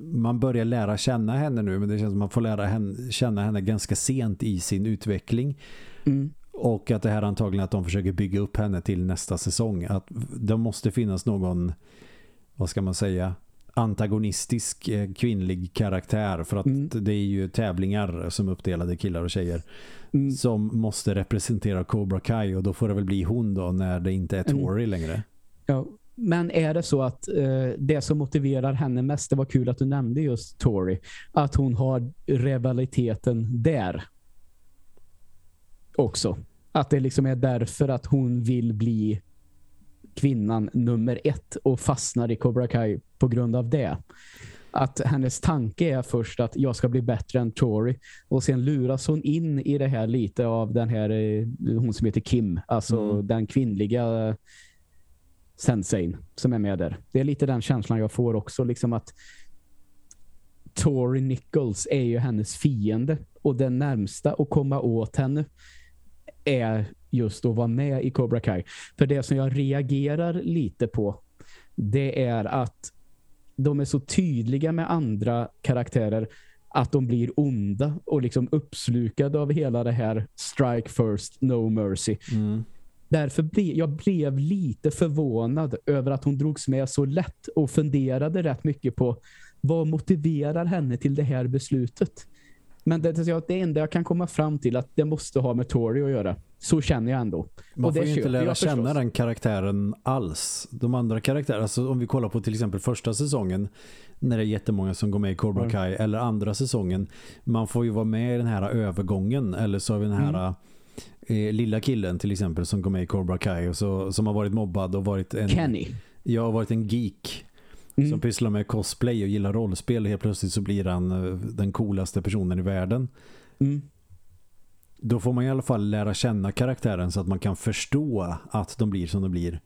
man börjar lära känna henne nu men det känns som man får lära henne, känna henne ganska sent i sin utveckling. Mm. Och att det här antagligen att de försöker bygga upp henne till nästa säsong. Att det måste finnas någon, vad ska man säga, antagonistisk eh, kvinnlig karaktär för att mm. det är ju tävlingar som uppdelade killar och tjejer mm. som måste representera Cobra Kai och då får det väl bli hon då när det inte är mm. Tori mm. längre. Ja, men är det så att eh, det som motiverar henne mest, det var kul att du nämnde just Tori, att hon har rivaliteten där också. Att det liksom är därför att hon vill bli kvinnan nummer ett och fastnar i Cobra Kai på grund av det. Att hennes tanke är först att jag ska bli bättre än Tori och sen luras hon in i det här lite av den här eh, hon som heter Kim, alltså mm. den kvinnliga sensein som är med där. Det är lite den känslan jag får också liksom att Tori Nichols är ju hennes fiende och den närmsta att komma åt henne är just att vara med i Cobra Kai. För det som jag reagerar lite på det är att de är så tydliga med andra karaktärer att de blir onda och liksom uppslukade av hela det här strike first, no mercy. Mm. Därför blev jag blev lite förvånad över att hon drogs med så lätt och funderade rätt mycket på vad motiverar henne till det här beslutet. Men det, det enda jag kan komma fram till att det måste ha med Tori att göra. Så känner jag ändå. Man och får ju inte lära känna förstås. den karaktären alls. De andra karaktärerna, alltså om vi kollar på till exempel första säsongen när det är jättemånga som går med i Cobra Kai mm. eller andra säsongen. Man får ju vara med i den här övergången eller så har vi den här mm. eh, lilla killen till exempel som går med i Cobra Kai och så, som har varit mobbad och varit en... Kenny. Jag har varit en geek mm. som pysslar med cosplay och gillar rollspel. Helt plötsligt så blir han uh, den coolaste personen i världen. Mm. Då får man i alla fall lära känna karaktären så att man kan förstå att de blir som de blir.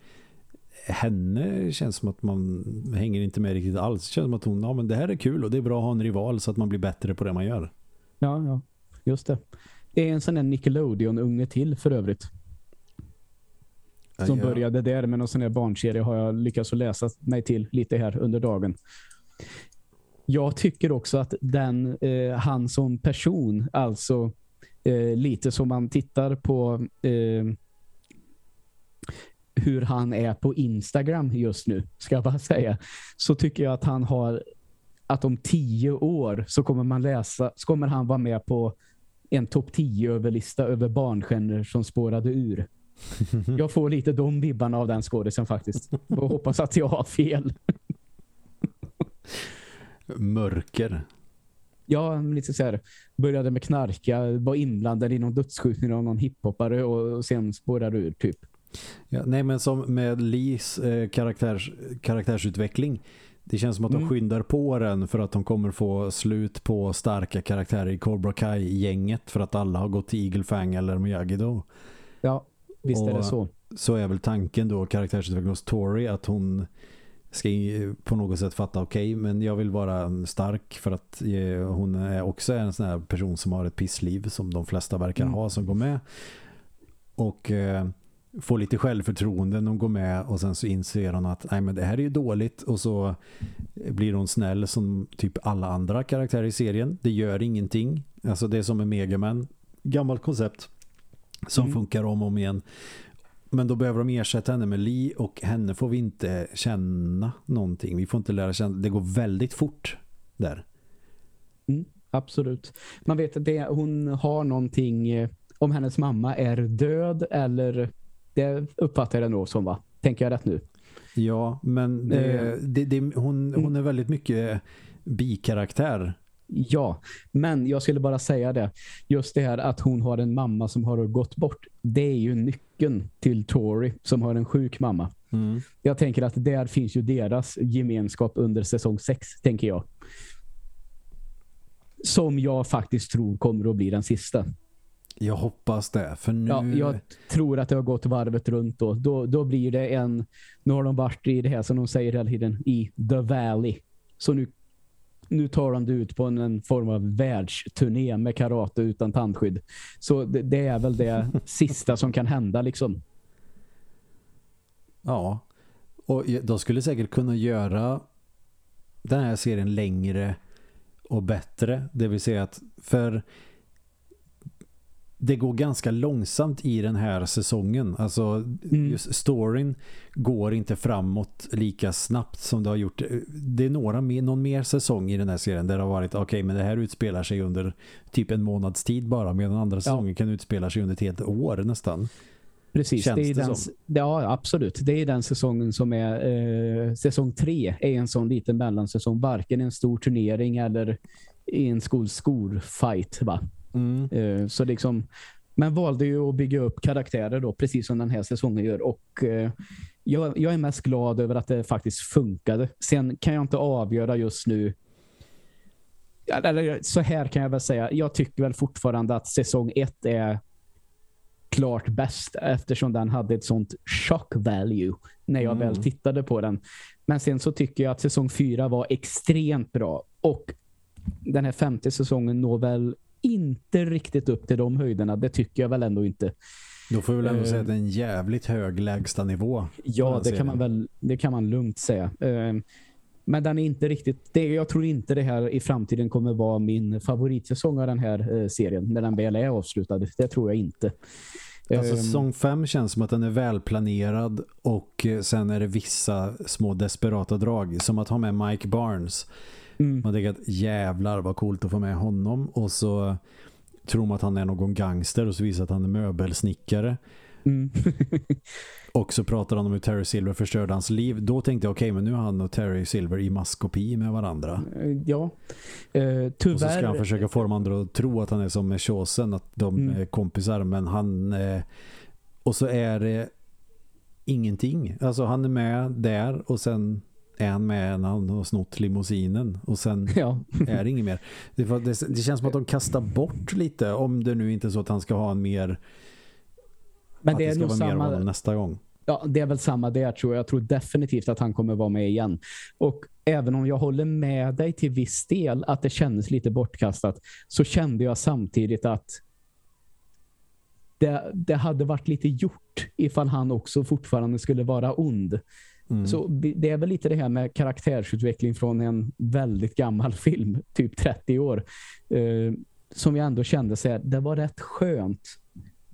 Henne känns som att man hänger inte med riktigt alls. Det känns som att hon, ja men det här är kul och det är bra att ha en rival så att man blir bättre på det man gör. Ja, ja. Just det. Det är en sån där Nickelodeon-unge till för övrigt som ja. började där med någon sån här barnserie har jag lyckats läsa mig till lite här under dagen. Jag tycker också att den eh, han som person, alltså eh, lite som man tittar på eh, hur han är på Instagram just nu, ska jag bara säga, så tycker jag att han har att om tio år så kommer man läsa, så kommer han vara med på en topp 10 överlista över barngener som spårade ur. Jag får lite de vibbarna av den skådisen faktiskt. Och hoppas att jag har fel. Mörker. Ja, lite så här. Började med knarka, var inblandad i någon dödsskjutning av någon hiphoppare och sen spårade ur typ. Ja, nej men som med Lees eh, karaktärs, karaktärsutveckling det känns som att de mm. skyndar på den för att de kommer få slut på starka karaktärer i Cobra Kai-gänget för att alla har gått till Eagle Fang eller Miyagi-Do. Ja, Visst och är det så. Så är väl tanken då karaktärsutveckling hos Tori att hon ska på något sätt fatta okej okay, men jag vill vara stark för att hon är också en sån här person som har ett pissliv som de flesta verkar mm. ha som går med. Och eh, får lite självförtroende när hon går med och sen så inser hon att nej men det här är ju dåligt och så blir hon snäll som typ alla andra karaktärer i serien. Det gör ingenting. Alltså det är som en Megaman. Gammalt koncept som mm. funkar om och om igen. Men då behöver de ersätta henne med Li och henne får vi inte känna någonting. Vi får inte lära känna. Det går väldigt fort där. Mm, absolut. Man vet att det, hon har någonting eh, om hennes mamma är död eller det uppfattar jag nog som va? Tänker jag rätt nu? Ja, men det, eh. det, det, hon, hon mm. är väldigt mycket bikaraktär Ja, men jag skulle bara säga det. Just det här att hon har en mamma som har gått bort. Det är ju nyckeln till Tori som har en sjuk mamma. Mm. Jag tänker att där finns ju deras gemenskap under säsong 6, tänker jag. Som jag faktiskt tror kommer att bli den sista. Jag hoppas det, för nu... Ja, jag tror att det har gått varvet runt då. Då, då blir det en... Nu har de varit i det här som de säger hela tiden, i The Valley. Så nu, nu tar de det ut på en, en form av världsturné med karate utan tandskydd. Så det, det är väl det sista som kan hända liksom. Ja, och de skulle säkert kunna göra den här serien längre och bättre. Det vill säga att för det går ganska långsamt i den här säsongen. Alltså mm. just storyn går inte framåt lika snabbt som det har gjort. Det är några, någon mer säsong i den här serien där det har varit okej okay, men det här utspelar sig under typ en månads tid bara medan andra säsongen ja. kan utspela sig under ett helt år nästan. Precis, Känns det är det den, som? ja absolut. Det är den säsongen som är eh, säsong tre är en sån liten mellansäsong. Varken en stor turnering eller en skol-skor-fight va? Mm. Eh, så liksom, men valde ju att bygga upp karaktärer då, precis som den här säsongen gör. Och eh, jag, jag, är mest glad över att det faktiskt funkade. Sen kan jag inte avgöra just nu eller, så här kan jag väl säga. Jag tycker väl fortfarande att säsong ett är klart bäst eftersom den hade ett sånt shock value när jag mm. väl tittade på den. Men sen så tycker jag att säsong fyra var extremt bra och den här femte säsongen når väl inte riktigt upp till de höjderna. Det tycker jag väl ändå inte. Då får vi väl ändå uh, säga att det är en jävligt hög lägsta nivå. Ja, det kan man väl det kan man lugnt säga. Uh, men den är inte riktigt, det, jag tror inte det här i framtiden kommer vara min favoritsäsong av den här uh, serien när den väl är avslutad. Det tror jag inte. Alltså säsong 5 känns som att den är välplanerad och sen är det vissa små desperata drag som att ha med Mike Barnes Mm. Man tänker att jävlar vad coolt att få med honom. Och så tror man att han är någon gangster och så visar att han är möbelsnickare. Mm. och så pratar han om hur Terry Silver förstörde hans liv. Då tänkte jag, okej, okay, men nu är han och Terry Silver i maskopi med varandra. Eh, ja, uh, tyvärr... Och så ska han försöka få de andra att tro att han är som med Chosen, att de mm. är kompisar. Men han... Uh, och så är det ingenting. Alltså han är med där och sen är han med när han har snott limousinen och sen ja. är det inget mer. Det, det, det, känns som att de kastar bort lite om det nu inte är så att han ska ha en mer men det, det ska vara samma... nästa gång. Ja, det är väl samma där tror jag. Jag tror definitivt att han kommer vara med igen. Och även om jag håller med dig till viss del att det kändes lite bortkastat så kände jag samtidigt att det, det hade varit lite gjort ifall han också fortfarande skulle vara ond. Mm. Så det är väl lite det här med karaktärsutveckling från en väldigt gammal film, typ 30 år, eh, som jag ändå kände sig, det var rätt skönt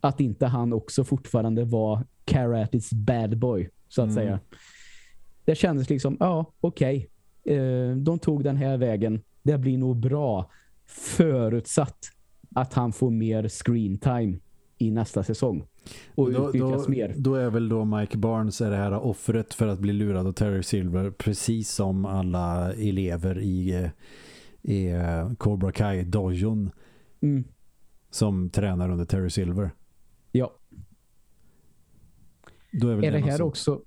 att inte han också fortfarande var Karatis bad boy, så att mm. säga. Det kändes liksom, ja, okej. Okay. Eh, de tog den här vägen. Det blir nog bra förutsatt att han får mer screen time i nästa säsong och då, utnyttjas då, mer. Då är väl då Mike Barnes är det här offret för att bli lurad av Terry Silver precis som alla elever i, i eh, Cobra Kai dojon mm. som tränar under Terry Silver. Ja. Då är, är det här också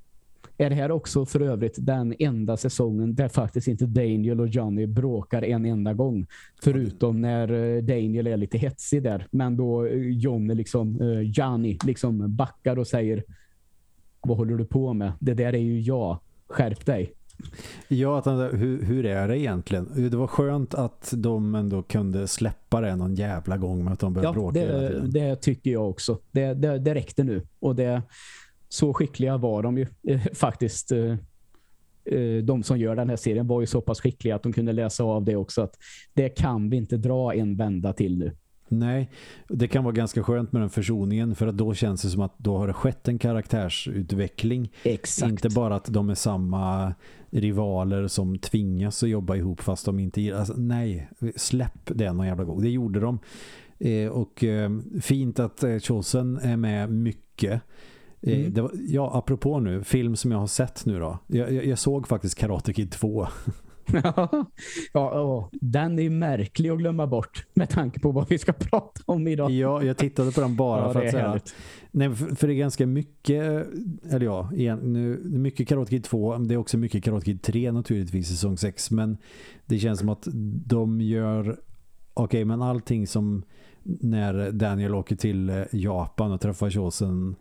är det här också för övrigt den enda säsongen där faktiskt inte Daniel och Johnny bråkar en enda gång. Förutom när eh, Daniel är lite hetsig där. Men då eh, Johnny liksom, uh, Johnny liksom backar och säger vad håller du på med? Det där är ju jag. Skärp dig. Ja, att hur, hur är det egentligen? Det var skönt att de ändå kunde släppa det någon jävla gång med att de började ja, bråka det, det tycker jag också. Det, det, det räckte nu. Och det, så skickliga var de ju eh, faktiskt. Eh, eh, de som gör den här serien var ju så pass skickliga att de kunde läsa av det också. att Det kan vi inte dra en vända till nu. Nej, det kan vara ganska skönt med den försoningen för att då känns det som att då har det skett en karaktärsutveckling. Exakt. Inte bara att de är samma rivaler som tvingas att jobba ihop fast de inte alltså, nej, släpp det någon jävla gång. Det gjorde de. Eh, och eh, fint att eh, Chosen är med mycket. Eh, mm. Var, ja, apropå nu, film som jag har sett nu då. Jag, jag, jag såg faktiskt Karate Kid 2. ja, ja, den är ju märklig att glömma bort med tanke på vad vi ska prata om idag. Ja, jag tittade på den bara ja, för att säga. Nej, för, för, det är ganska mycket, eller ja, igen, nu, mycket Karate Kid 2, det är också mycket Karate Kid 3 naturligtvis, säsong 6, men det känns som att de gör, okej, okay, men allting som när Daniel åker till eh, Japan och träffar Chosen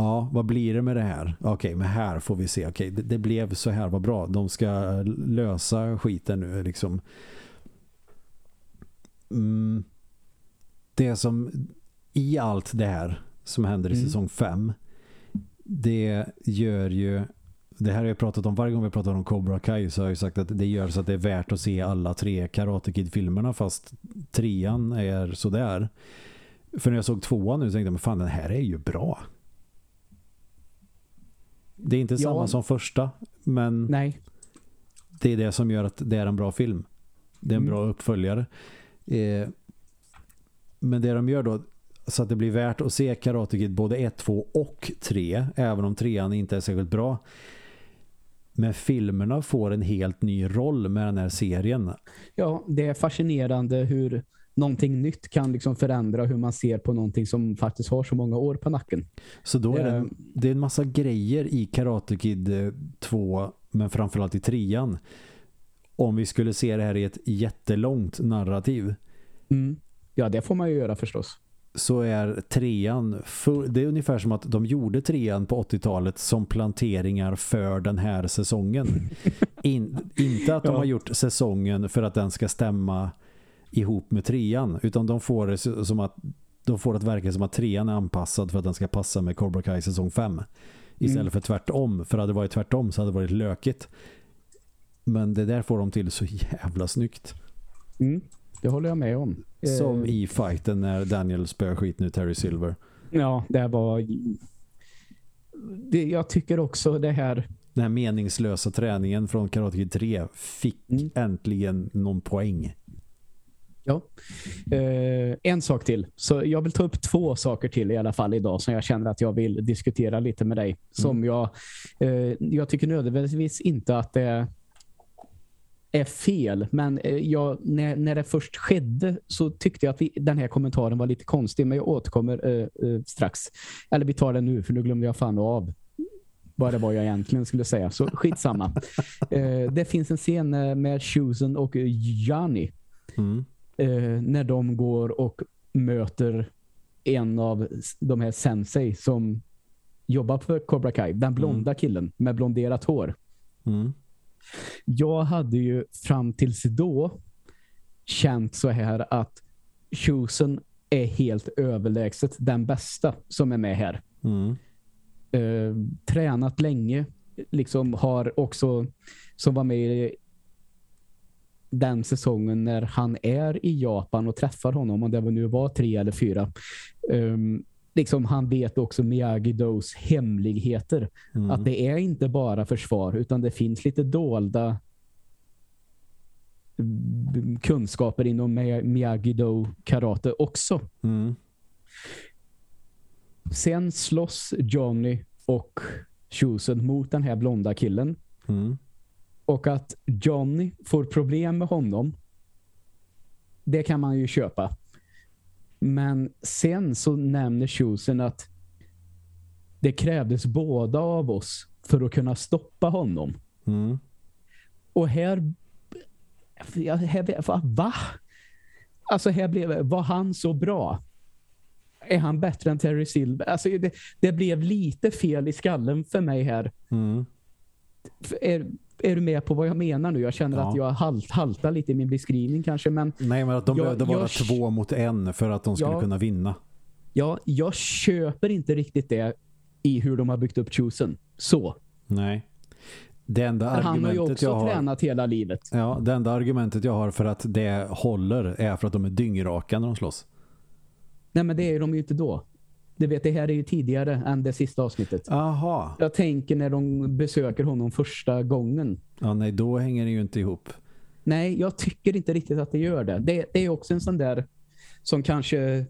Ja, vad blir det med det här? Okej, okay, men här får vi se. Okej, okay, det, det, blev så här, vad bra. De ska lösa skiten nu liksom. Mm. Det som i allt det här som händer i mm. säsong 5 det gör ju det här har jag pratat om varje gång vi pratar om Cobra Kai så har jag sagt att det gör så att det är värt att se alla tre Karate Kid-filmerna fast trean är sådär. För när jag såg tvåan nu så tänkte jag, men fan den här är ju bra. Det är inte ja. samma som första, men Nej. det är det som gör att det är en bra film. Det är en mm. bra uppföljare. Eh, men det de gör då så att det blir värt att se Karate Kid både 1, 2 och 3 även om trean inte är särskilt bra. Men filmerna får en helt ny roll med den här serien. Ja, det är fascinerande hur någonting nytt kan liksom förändra hur man ser på någonting som faktiskt har så många år på nacken. Så då är det, en, det är en massa grejer i Karate Kid 2 eh, men framförallt i trean. Om vi skulle se det här i ett jättelångt narrativ. Mm. Ja, det får man ju göra förstås. Så är trean, för, det är ungefär som att de gjorde trean på 80-talet som planteringar för den här säsongen. In, inte att de ja. har gjort säsongen för att den ska stämma ihop med trean utan de får det som att de får att verka som att trean är anpassad för att den ska passa med Cobra Kai säsong 5 istället mm. för tvärtom för hade det varit tvärtom så hade det varit lökigt men det där får de till så jävla snyggt mm. det håller jag med om som eh. i fighten när Daniel spöar skit nu Terry Silver ja det var det, jag tycker också det här den här meningslösa träningen från Karate Kid 3 fick mm. äntligen någon poäng Ja. Eh, en sak till. Så jag vill ta upp två saker till i alla fall idag som jag känner att jag vill diskutera lite med dig. Som mm. jag, eh, jag tycker nödvändigtvis inte att det är fel. Men eh, jag, när, när det först skedde så tyckte jag att vi, den här kommentaren var lite konstig. Men jag återkommer eh, eh, strax. Eller vi tar den nu för nu glömde jag fan av vad det var jag egentligen skulle säga. Så skitsamma. eh, det finns en scen med Shusen och Jani. Mm eh, när de går och möter en av de här sensei som jobbar för Cobra Kai. Den blonda mm. killen med blonderat hår. Mm. Jag hade ju fram tills då känt så här att Chosen är helt överlägset den bästa som är med här. Mm. Eh, tränat länge. Liksom har också som var med den säsongen när han är i Japan och träffar honom, om det nu var tre eller fyra. Um, liksom han vet också Miyagi-Dos hemligheter. Mm. Att det är inte bara försvar utan det finns lite dolda kunskaper inom Miyagi-Do karate också. Mm. Sen slåss Johnny och Shusen mot den här blonda killen. Mm. Och att Johnny får problem med honom det kan man ju köpa. Men sen så nämner Schusen att det krävdes båda av oss för att kunna stoppa honom. Mm. Och här, här va? Alltså här blev, var han så bra? Är han bättre än Terry Silver? Alltså det, det blev lite fel i skallen för mig här. Mm. Är, är du med på vad jag menar nu? Jag känner ja. att jag halt, haltar lite i min beskrivning kanske. Men Nej, men att de jag, behövde vara jag, två mot en för att de skulle ja, kunna vinna. Ja, jag köper inte riktigt det i hur de har byggt upp Chosen. Så. Nej. Det enda argumentet han har ju också har, tränat hela livet. Ja, det enda argumentet jag har för att det håller är för att de är dyngraka när de slåss. Nej, men det är de ju inte då. Du vet, det här är ju tidigare än det sista avsnittet. Aha. Jag tänker när de besöker honom första gången. Ja, nej, då hänger det ju inte ihop. Nej, jag tycker inte riktigt att det gör det. Det, det är också en sån där som kanske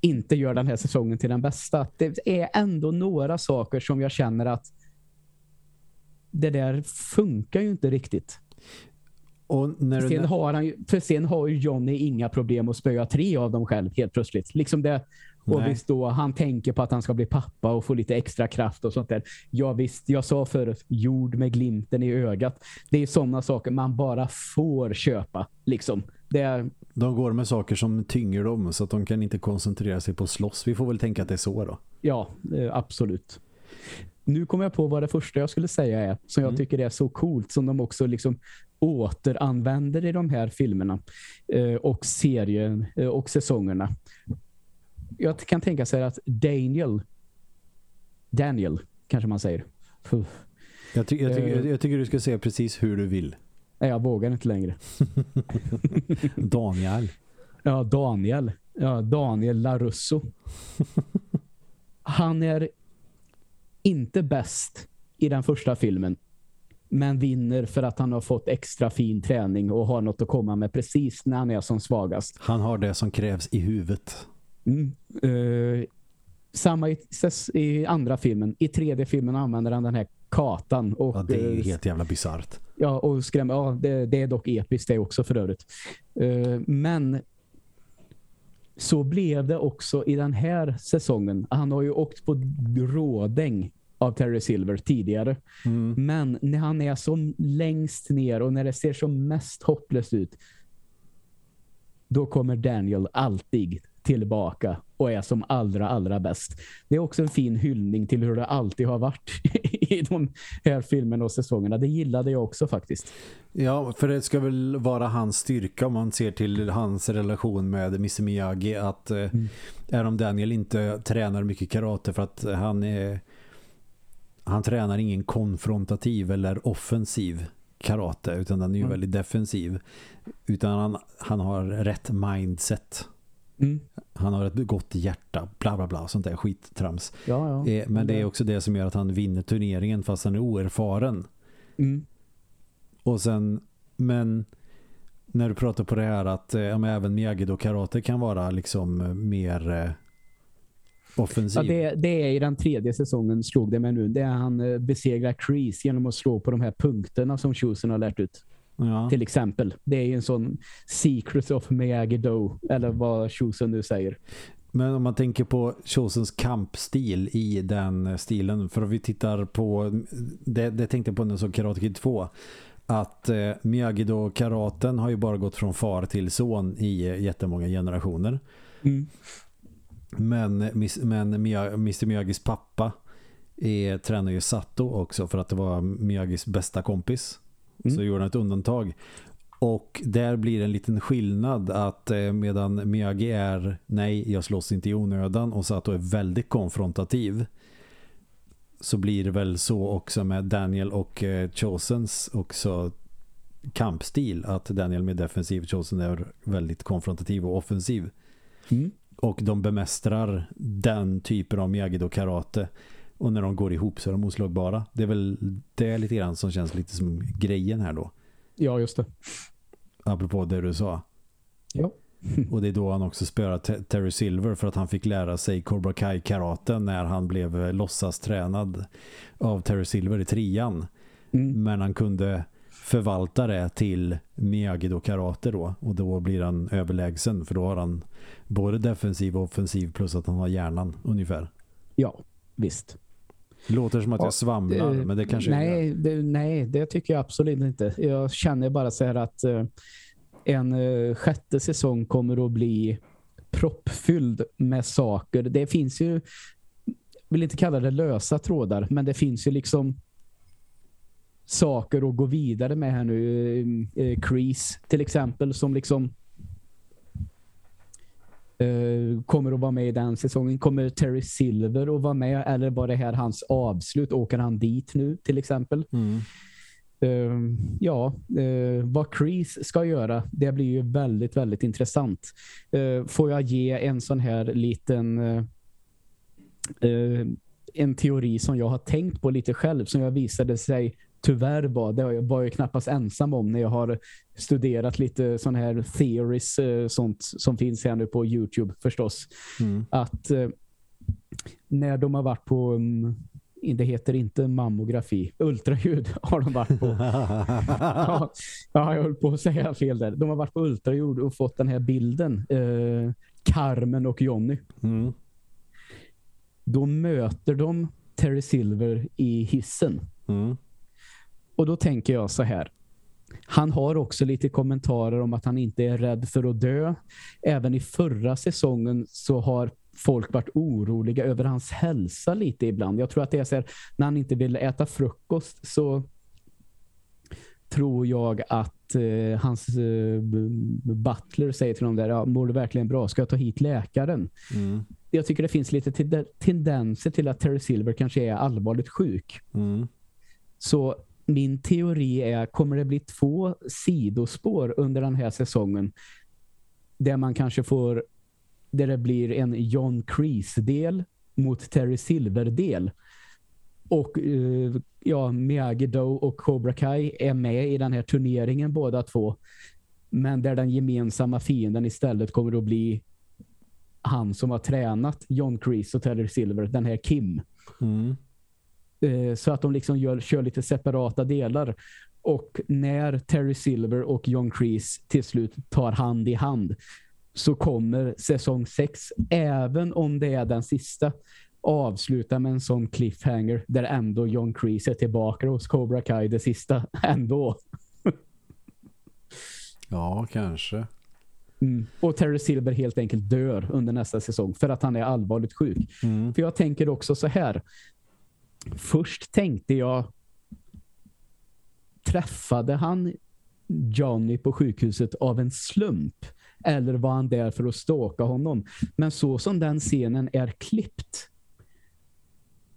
inte gör den här säsongen till den bästa. Det är ändå några saker som jag känner att det där funkar ju inte riktigt. Och när för, sen har han, för sen har ju Johnny inga problem att spöa tre av dem själv helt plötsligt. Liksom det, och Nej. visst då, han tänker på att han ska bli pappa och få lite extra kraft och sånt där. Ja visst, jag sa förut, jord med glimten i ögat. Det är sådana saker man bara får köpa. Liksom. Det är... De går med saker som tynger dem så att de kan inte koncentrera sig på slåss. Vi får väl tänka att det är så då. Ja, absolut. Nu kommer jag på vad det första jag skulle säga är, som jag mm. tycker är så coolt, som de också liksom återanvänder i de här filmerna eh, och serien eh, och säsongerna. Jag kan tänka sig att Daniel Daniel, kanske man säger. Jag, ty jag, ty jag, jag, tycker du ska säga precis hur du vill. Nej, jag vågar inte längre. Daniel. Ja, Daniel. Ja, Daniel Larusso. Han är inte bäst i den första filmen men vinner för att han har fått extra fin träning och har något att komma med precis när han är som svagast. Han har det som krävs i huvudet. Mm, uh, samma i, i, andra filmen. I tredje filmen använder han den här katan. Och, ja, det är uh, helt jävla bizarrt. Ja, och skrämmer. Ja, det, det, är dock episkt det också för övrigt. Uh, men så blev det också i den här säsongen. Han har ju åkt på rådäng av Terry Silver tidigare. Mm. Men när han är som längst ner och när det ser som mest hopplöst ut då kommer Daniel alltid tillbaka och är som allra, allra bäst. Det är också en fin hyllning till hur det alltid har varit i de här filmerna och säsongerna. Det gillade jag också faktiskt. Ja, för det ska väl vara hans styrka om man ser till hans relation med Mr. Miyagi att eh, mm. om Daniel inte tränar mycket karate för att han är han tränar ingen konfrontativ eller offensiv karate utan den är ju mm. väldigt defensiv. Utan han, han har rätt mindset. Mm. Han har ett gott hjärta, bla bla bla, sånt där skittrams. Ja, ja. Eh, men det är också det som gör att han vinner turneringen fast han är oerfaren. Mm. Och sen, men när du pratar på det här att eh, ja, även Miyagi-Do karate kan vara liksom eh, mer offensiv. Ja, det, det, är i den tredje säsongen slog det med nu. Det är han besegrar Kreese genom att slå på de här punkterna som Chosen har lärt ut. Ja. Till exempel. Det är ju en sån Secret of Miyagi-Do eller vad Chosen nu säger. Men om man tänker på Chosens kampstil i den stilen, för om vi tittar på det, det tänkte jag på när jag Karate Kid 2 att eh, Miyagi-Do-karaten har ju bara gått från far till son i eh, jättemånga generationer. Mm. Men, men Mr. Miyagis pappa är, tränar ju Sato också för att det var Miyagis bästa kompis. Mm. Så gjorde han ett undantag. Och där blir det en liten skillnad att eh, medan Miyagi är nej, jag slåss inte i onödan och Sato är väldigt konfrontativ så blir det väl så också med Daniel och eh, Chosens också kampstil att Daniel med defensiv Chosen är väldigt konfrontativ och offensiv. Mm. Och de bemästrar den typen av Miyagi-Do-karate och när de går ihop så är de oslagbara. Det är väl det lite grann som känns lite som grejen här då. Ja, just det. Apropå det du sa. Ja. och det är då han också spöar Terry Silver för att han fick lära sig Cobra Kai karate när han blev eh, låtsas tränad av Terry Silver i trian. Mm. Men han kunde förvalta det till Miyagi-Do karate då och då blir han överlägsen för då har han både defensiv och offensiv plus att han har hjärnan ungefär. Ja, visst. Låter som att jag svamlar, det, men det kanske nej, det, nej, det tycker jag absolut inte. Jag känner bara så här att uh, en uh, sjätte säsong kommer att bli proppfylld med saker. Det finns ju, vill inte kalla det lösa trådar, men det finns ju liksom saker att gå vidare med här nu. Uh, Crease till exempel som liksom Uh, kommer att vara med i den säsongen. Kommer Terry Silver att vara med eller var det här hans avslut? Åker han dit nu till exempel? Mm. Uh, ja, uh, vad Crease ska göra, det blir ju väldigt, väldigt intressant. får jag ge en sån här liten en teori som jag har tänkt på lite själv som jag visade sig tyvärr var, det var jag knappast ensam om när jag har studerat lite sådana här theories eh, sånt som finns här nu på Youtube förstås. Mm. Att eh, när de har varit på um, det heter inte mammografi. Ultraljud har de varit på. ja, jag höll på att säga fel där. De har varit på ultraljud och fått den här bilden. Eh, Carmen och Jonny. Mm. Då möter de Terry Silver i hissen. Mm. Och då tänker jag så här. Han har också lite kommentarer om att han inte är rädd för att dö. Även i förra säsongen så har folk varit oroliga över hans hälsa lite ibland. Jag tror att det är så här, när han inte vill äta frukost så tror jag att eh, hans eh, butler säger till honom där, ja, mår du verkligen bra? Ska jag ta hit läkaren? Mm. Jag tycker det finns lite tendenser till att Terry Silver kanske är allvarligt sjuk. Mm. Så min teori är, kommer det bli två sidospår under den här säsongen där man kanske får där det blir en John Kreese-del mot Terry Silver-del. Och uh, ja, Miyagi-Do och Cobra Kai är med i den här turneringen båda två. Men där den gemensamma fienden istället kommer att bli han som har tränat John Kreese och Terry Silver, den här Kim. Mm. Uh, så att de liksom gör, kör lite separata delar. Och när Terry Silver och John Kreese till slut tar hand i hand så kommer säsong 6, även om det är den sista, avsluta med en sån cliffhanger där ändå John Kreese är tillbaka hos Cobra Kai det sista ändå. ja, kanske. Mm. Och Terry Silver helt enkelt dör under nästa säsong för att han är allvarligt sjuk. Mm. För jag tänker också så här. Först tänkte jag träffade han Johnny på sjukhuset av en slump? Eller var han där för att ståka honom? Men så som den scenen är klippt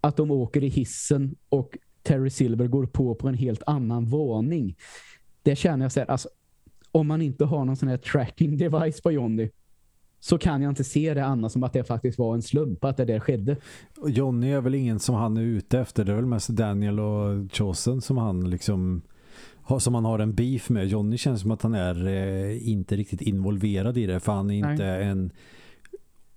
att de åker i hissen och Terry Silver går på på en helt annan våning. Det känner jag så här, alltså, om man inte har någon sån här tracking device på Johnny så kan jag inte se det annars som att det faktiskt var en slump att det där skedde. Johnny är väl ingen som han är ute efter. Det är väl mest Daniel och Chosen som han liksom som han har en beef med. Johnny känns som att han är eh, inte riktigt involverad i det för han är Nej. inte en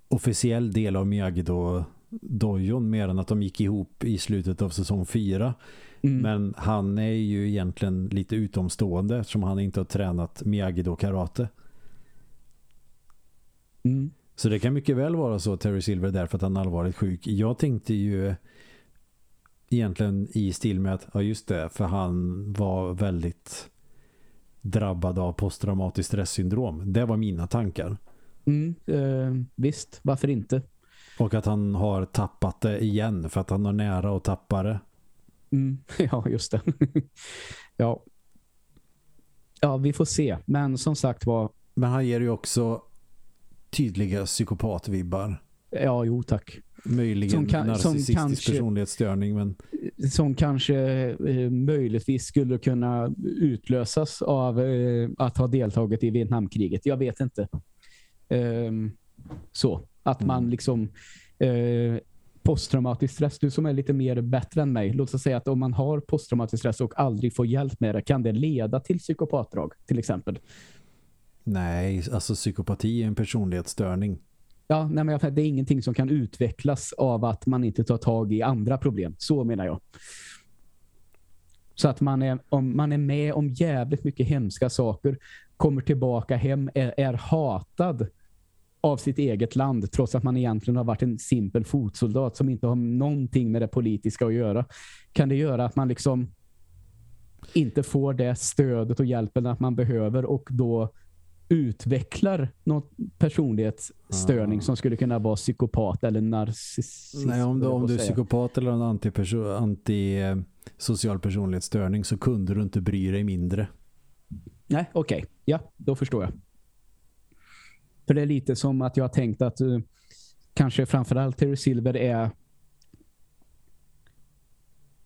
officiell del av Miyagi-Do dojon mer än att de gick ihop i slutet av säsong fyra. Mm. Men han är ju egentligen lite utomstående eftersom han inte har tränat Miyagi-Do karate. Mm. Så det kan mycket väl vara så Terry Silver därför att han är allvarligt sjuk. Jag tänkte ju egentligen i stil med att, ja just det, för han var väldigt drabbad av posttraumatiskt stresssyndrom. Det var mina tankar. Mm, eh, visst, varför inte? Och att han har tappat det igen för att han har nära att tappa det. Mm, ja, just det. ja. ja, vi får se. Men som sagt var... Men han ger ju också tydliga psykopatvibbar. Ja, jo tack. Möjligen som kan, narcissistisk som kanske, personlighetsstörning. Men... Som kanske eh, möjligtvis skulle kunna utlösas av eh, att ha deltagit i Vietnamkriget. Jag vet inte. Eh, så. Att man mm. liksom eh, posttraumatisk stress, du som är lite mer bättre än mig, låt oss säga att om man har posttraumatisk stress och aldrig får hjälp med det, kan det leda till psykopatdrag till exempel? Nej, alltså psykopati är en personlighetsstörning. Ja, nej, men det är ingenting som kan utvecklas av att man inte tar tag i andra problem. Så menar jag. Så att man är, om man är med om jävligt mycket hemska saker, kommer tillbaka hem, är, är hatad av sitt eget land trots att man egentligen har varit en simpel fotsoldat som inte har någonting med det politiska att göra. Kan det göra att man liksom inte får det stödet och hjälpen att man behöver och då utvecklar någon personlighetsstörning ah. som skulle kunna vara psykopat eller narcissist. Nej, om du, om du är psykopat eller en antisocial anti personlighetsstörning så kunde du inte bry dig mindre. Nej, okej. Okay. Ja, då förstår jag. För det är lite som att jag har tänkt att uh, kanske framförallt Terry Silver är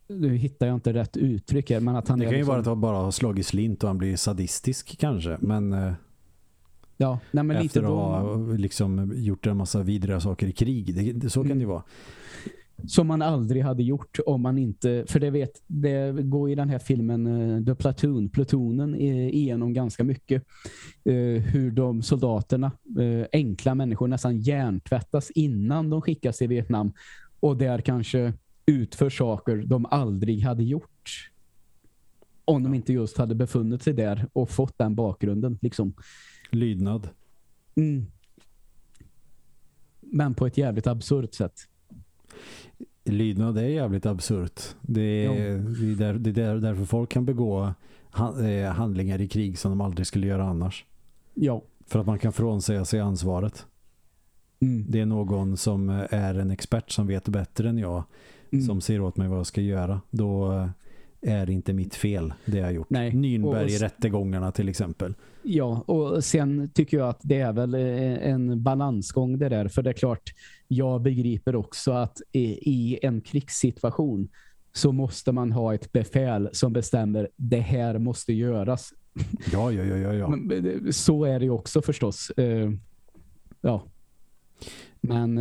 nu hittar jag inte rätt uttryck här, men att han Det kan ju liksom... vara att han bara har slagit slint och han blir sadistisk kanske, men uh, ja, nej, men efter lite att ha liksom gjort en massa vidriga saker i krig. Det, det, så kan mm. det vara som man aldrig hade gjort om man inte, för det vet, det går i den här filmen uh, The Platoon, Plutonen igenom ganska mycket uh, hur de soldaterna, uh, enkla människor nästan hjärntvättas innan de skickas till Vietnam och där kanske utför saker de aldrig hade gjort om de inte just hade befunnit sig där och fått den bakgrunden. Liksom. Lydnad. Mm. Men på ett jävligt absurt sätt. Lydnad är jävligt absurt. Det är, det är, där, det är därför folk kan begå eh, handlingar i krig som de aldrig skulle göra annars. Ja. För att man kan frånsäga sig ansvaret. Mm. Det är någon som är en expert som vet bättre än jag mm. som säger åt mig vad jag ska göra. Då är inte mitt fel det jag har gjort. Nej. Nynberg i rättegångarna till exempel. Ja, och sen tycker jag att det är väl eh, en balansgång det där. För det är klart, jag begriper också att i en krigssituation så måste man ha ett befäl som bestämmer det här måste göras. Ja, ja, ja, ja. ja. Eh, så är det ju också förstås. Eh, ja. Men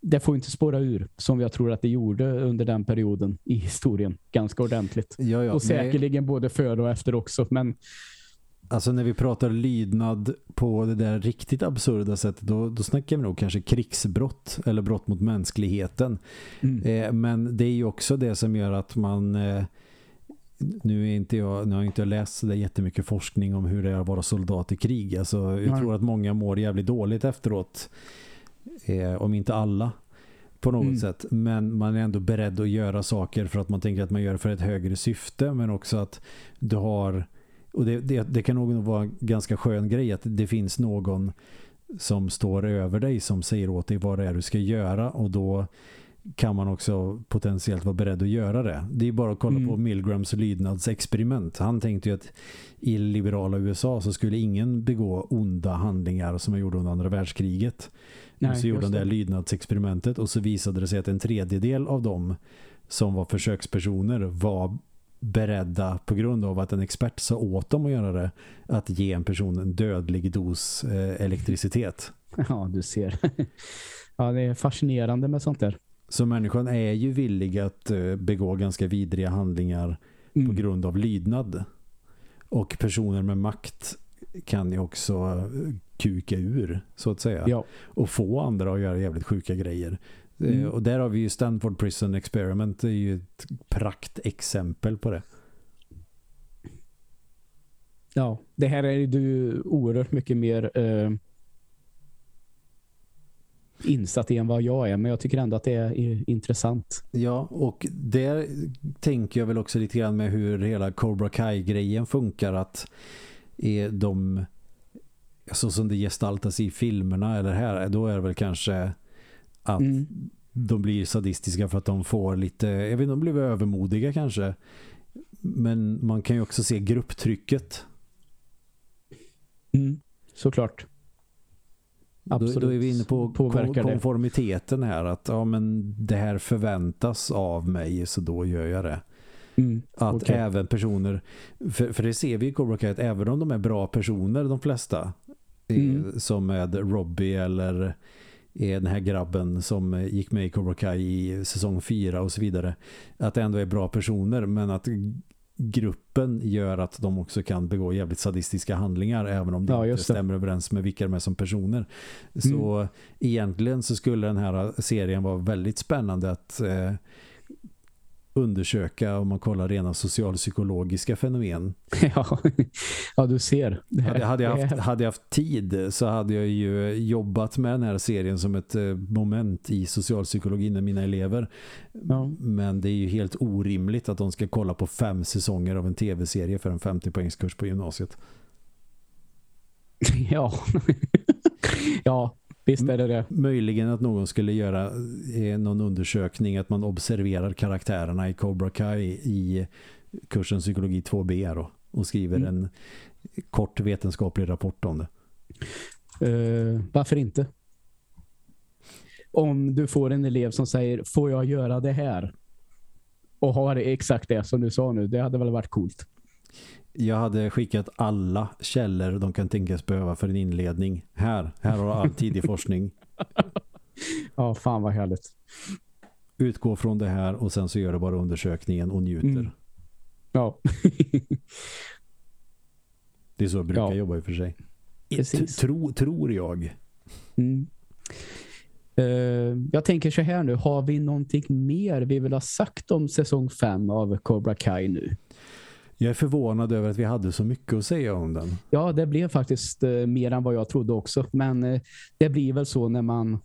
det får inte spåra ur som jag tror att det gjorde under den perioden i historien ganska ordentligt. Ja, ja, och säkerligen nej. både före och efter också. Men Alltså när vi pratar lydnad på det där riktigt absurda sättet då, då snackar vi nog kanske krigsbrott eller brott mot mänskligheten. Mm. Eh, men det är ju också det som gör att man eh, nu, är inte jag, nu har jag inte läst så jättemycket forskning om hur det är att vara soldat i krig. Alltså, jag mm. tror att många mår jävligt dåligt efteråt eh, om inte alla på något mm. sätt. Men man är ändå beredd att göra saker för att man tänker att man gör för ett högre syfte. Men också att du har, och det, det, det kan nog vara en ganska skön grej att det finns någon som står över dig som säger åt dig vad det är du ska göra och då kan man också potentiellt vara beredd att göra det. Det är bara att kolla mm. på Milgrams lydnadsexperiment. Han tänkte ju att i liberala USA så skulle ingen begå onda handlingar som man gjorde under andra världskriget. Nej, så gjorde han det här lydnadsexperimentet och så visade det sig att en tredjedel av dem som var försökspersoner var beredda på grund av att en expert sa åt dem att göra det att ge en person en dödlig dos eh, elektricitet. Ja, du ser. Ja, det är fascinerande med sånt där. Så människan är ju villig att eh, begå ganska vidriga handlingar mm. på grund av lydnad. Och personer med makt kan ju också eh, kuka ur, så att säga. Ja. Och få andra att göra jävligt sjuka grejer. Eh, mm. Och där har vi ju Stanford Prison Experiment. Det är ju ett praktexempel på det. Ja, det här är ju oerhört mycket mer eh, insatt i än vad jag är. Men jag tycker ändå att det är intressant. Ja, och där tänker jag väl också lite grann med hur hela Cobra Kai-grejen funkar. Att är de så som det gestaltas i filmerna eller här, då är det väl kanske att mm. de blir sadistiska för att de får lite, jag vet inte, de blir övermodiga kanske. Men man kan ju också se grupptrycket. Mm, såklart. Absolut. Då, då, är vi inne på konformiteten här. Att ja, men det här förväntas av mig så då gör jag det. Mm, att okay. även personer, för, för det ser vi i Cobra Kai att även om de är bra personer, de flesta, mm. som med Robbie eller den här grabben som gick med i Cobra Kai i säsong 4 och så vidare, att det ändå är bra personer men att gruppen gör att de också kan begå jävligt sadistiska handlingar även om det ja, inte stämmer överens med vilka de är som personer. Så mm. egentligen så skulle den här serien vara väldigt spännande att eh, undersöka om man kollar rena socialpsykologiska fenomen. Ja, ja du ser. Hade, hade, jag haft, hade jag haft tid så hade jag ju jobbat med den här serien som ett eh, moment i socialpsykologin med mina elever. Ja. Men det är ju helt orimligt att de ska kolla på fem säsonger av en tv-serie för en 50-poängskurs på gymnasiet. Ja. ja, Visst är det det. Möjligen att någon skulle göra eh, någon undersökning att man observerar karaktärerna i Cobra Kai i kursen psykologi 2B då, och skriver mm. en kort vetenskaplig rapport om det. Uh, varför inte? Om du får en elev som säger får jag göra det här? Och har exakt det som du sa nu, det hade väl varit coolt. Jag hade skickat alla källor de kan tänkas behöva för en inledning. Här, här har all tidig forskning. Ja, fan vad härligt. Utgå från det här och sen så gör det bara undersökningen och njuter. Mm. Ja. det är så jag brukar ja. jobba i och för sig. Tro, tror jag. Mm. Uh, jag tänker så här nu, har vi någonting mer vi vill ha sagt om säsong 5 av Cobra Kai nu? Jag är förvånad över att vi hade så mycket att säga om den. Ja, det blev faktiskt uh, mer än vad jag trodde också. Men uh, det blir väl så när man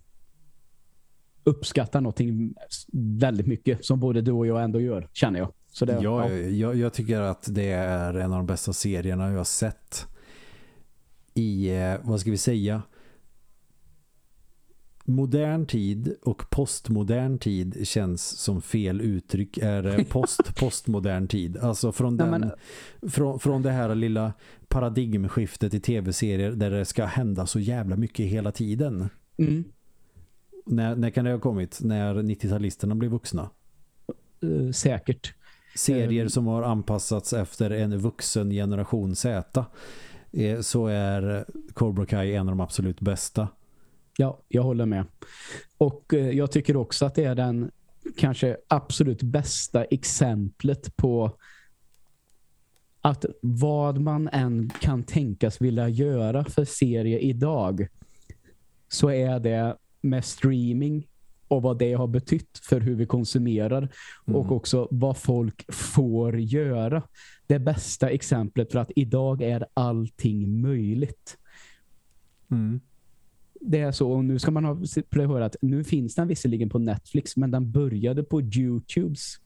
uppskattar någonting väldigt mycket som både du och jag ändå gör, känner jag. Så det, ja, ja. Jag, jag, tycker att det är en av de bästa serierna jag har sett i, vad ska vi säga, modern tid och postmodern tid känns som fel uttryck. Är post postmodern tid. Alltså från, den, ja, men... från, från det här lilla paradigmskiftet i tv-serier där det ska hända så jävla mycket hela tiden. Mm. När, när kan det ha kommit? När 90-talisterna blev vuxna? Uh, säkert. Serier uh, som har anpassats efter en vuxen generation Z eh, så är Cobra Kai en av de absolut bästa. Ja, jag håller med. Och eh, jag tycker också att det är den kanske absolut bästa exemplet på att vad man än kan tänkas vilja göra för serie idag så är det med streaming och vad det har betytt för hur vi konsumerar mm. och också vad folk får göra. Det bästa exemplet för att idag är allting möjligt. Mm det är så, och nu ska man ha höra att nu finns den visserligen på Netflix, men den började på Youtubes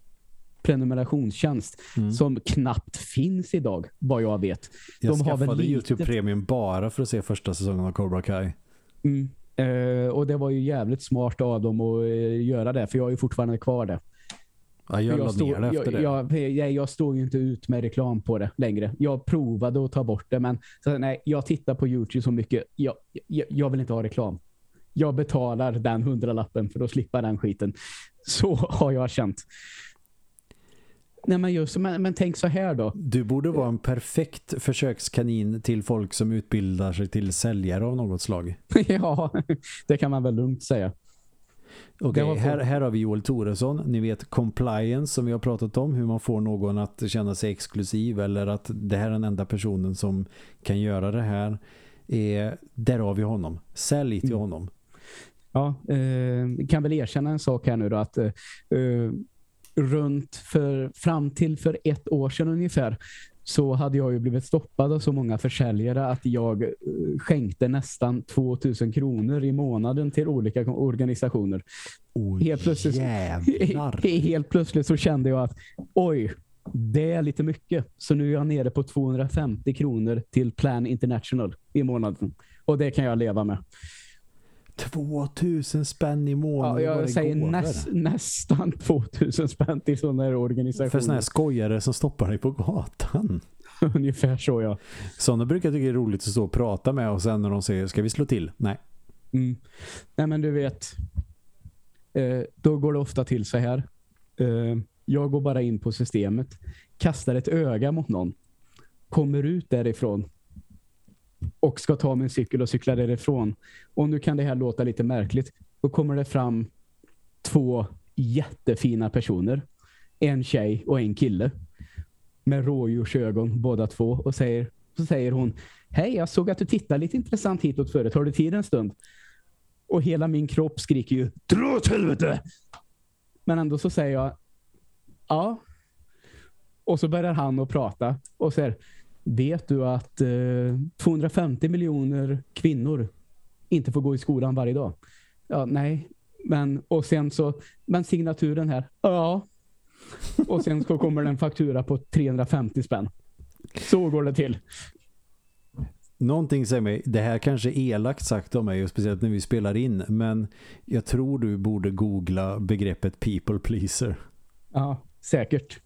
prenumerationstjänst mm. som knappt finns idag, vad jag vet. Jag De skaffade lite... Youtube Premium bara för att se första säsongen av Cobra Kai. Mm. Uh, och det var ju jävligt smart av dem att uh, göra det, för jag är ju fortfarande kvar det. Ja, jag, jag, stod, jag, efter jag, det. Jag, jag står ju inte ut med reklam på det längre. Jag provade att ta bort det, men så, nej, jag tittar på Youtube så mycket. Jag, jag, jag vill inte ha reklam. Jag betalar den hundralappen för att slippa den skiten. Så har jag känt. Nej, men, just, men, men tänk så här då. Du borde vara en perfekt försökskanin till folk som utbildar sig till säljare av något slag. ja, det kan man väl lugnt säga. Okay, här, här har vi Joel Toresson. Ni vet compliance som vi har pratat om. Hur man får någon att känna sig exklusiv eller att det här är den enda personen som kan göra det här. Eh, där har vi honom. Sälj till mm. honom. Ja, eh, kan väl erkänna en sak här nu då att eh, runt för, fram till för ett år sedan ungefär så hade jag ju blivit stoppad av så många försäljare att jag eh, skänkte nästan 2000 kronor i månaden till olika organisationer. Oh, helt, plötsligt, helt plötsligt så kände jag att oj, det är lite mycket. Så nu är jag nere på 250 kronor till Plan International i månaden. Och det kan jag leva med. 2000 spänn i månaden. Ja, jag säger näs, nästan 2000 spänn till sådana här organisationer. För sådana här skojare som stoppar dig på gatan. Ungefär så, ja. Sådana brukar jag tycka är roligt att stå och prata med och sen när de säger, ska vi slå till? Nej. Mm. Nej, men du vet, eh, då går det ofta till så här. Eh, jag går bara in på systemet, kastar ett öga mot någon, kommer ut därifrån och ska ta min cykel och cykla därifrån. Och nu kan det här låta lite märkligt. Då kommer det fram två jättefina personer. En tjej och en kille. Med rådjursögon båda två. Och säger, så säger hon Hej, jag såg att du tittade lite intressant hitåt förut. Har du tid en stund? Och hela min kropp skriker ju Dra åt helvete! Men ändå så säger jag Ja. Och så börjar han att prata och säger Vet du att eh, 250 miljoner kvinnor inte får gå i skolan varje dag? Ja, nej. Men, och sen så, men signaturen här, ja. Och sen så kommer det en faktura på 350 spänn. Så går det till. Någonting säger mig, det här kanske är elakt sagt av mig, speciellt när vi spelar in, men jag tror du borde googla begreppet people pleaser. Ja, säkert.